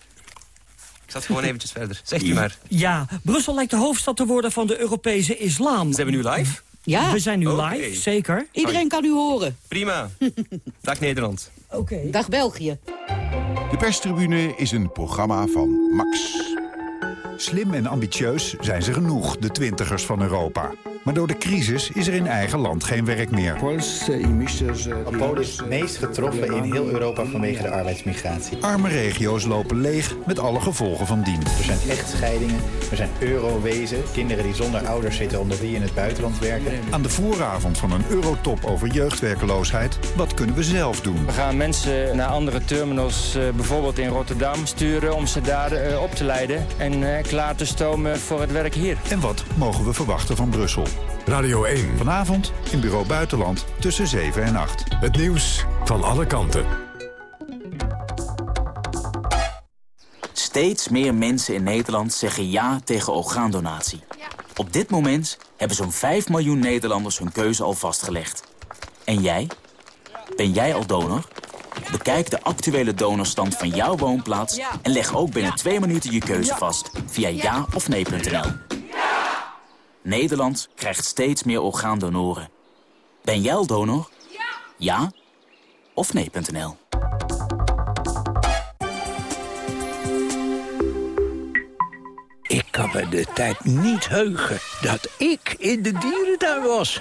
ik zat gewoon eventjes verder. Zegt u maar. Ja, Brussel lijkt de hoofdstad te worden van de Europese islam. Zijn we nu live? Ja. We zijn nu live, zeker. Iedereen kan u horen. Prima. Dag Nederland. Oké. Dag België. De perstribune is een programma van Max. Slim en ambitieus zijn ze genoeg, de twintigers van Europa. Maar door de crisis is er in eigen land geen werk meer. Polen is het meest getroffen in heel Europa vanwege de arbeidsmigratie. Arme regio's lopen leeg met alle gevolgen van dien. Er zijn echtscheidingen, er zijn eurowezen, kinderen die zonder ouders zitten omdat die in het buitenland werken. Aan de vooravond van een eurotop over jeugdwerkeloosheid, wat kunnen we zelf doen? We gaan mensen naar andere terminals, uh, bijvoorbeeld in Rotterdam, sturen om ze daar uh, op te leiden en klaar te stomen voor het werk hier. En wat mogen we verwachten van Brussel? Radio 1. Vanavond in Bureau Buitenland tussen 7 en 8. Het nieuws van alle kanten. Steeds meer mensen in Nederland zeggen ja tegen orgaandonatie. Op dit moment hebben zo'n 5 miljoen Nederlanders hun keuze al vastgelegd. En jij? Ben jij al donor? Bekijk de actuele donorstand van jouw woonplaats... en leg ook binnen twee minuten je keuze vast via ja of nee.nl. Nederland krijgt steeds meer orgaandonoren. Ben jij al donor? Ja of nee.nl. Ik kan me de tijd niet heugen dat ik in de dierentuin was.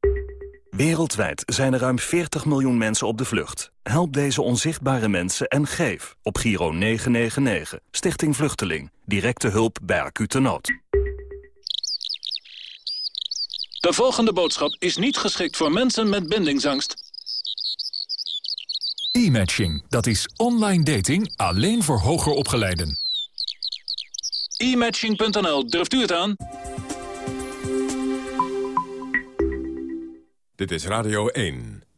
Wereldwijd zijn er ruim 40 miljoen mensen op de vlucht. Help deze onzichtbare mensen en geef op Giro 999, Stichting Vluchteling. Directe hulp bij acute nood. De volgende boodschap is niet geschikt voor mensen met bindingsangst. E-matching, dat is online dating alleen voor hoger opgeleiden. E-matching.nl, durft u het aan? Dit is Radio 1.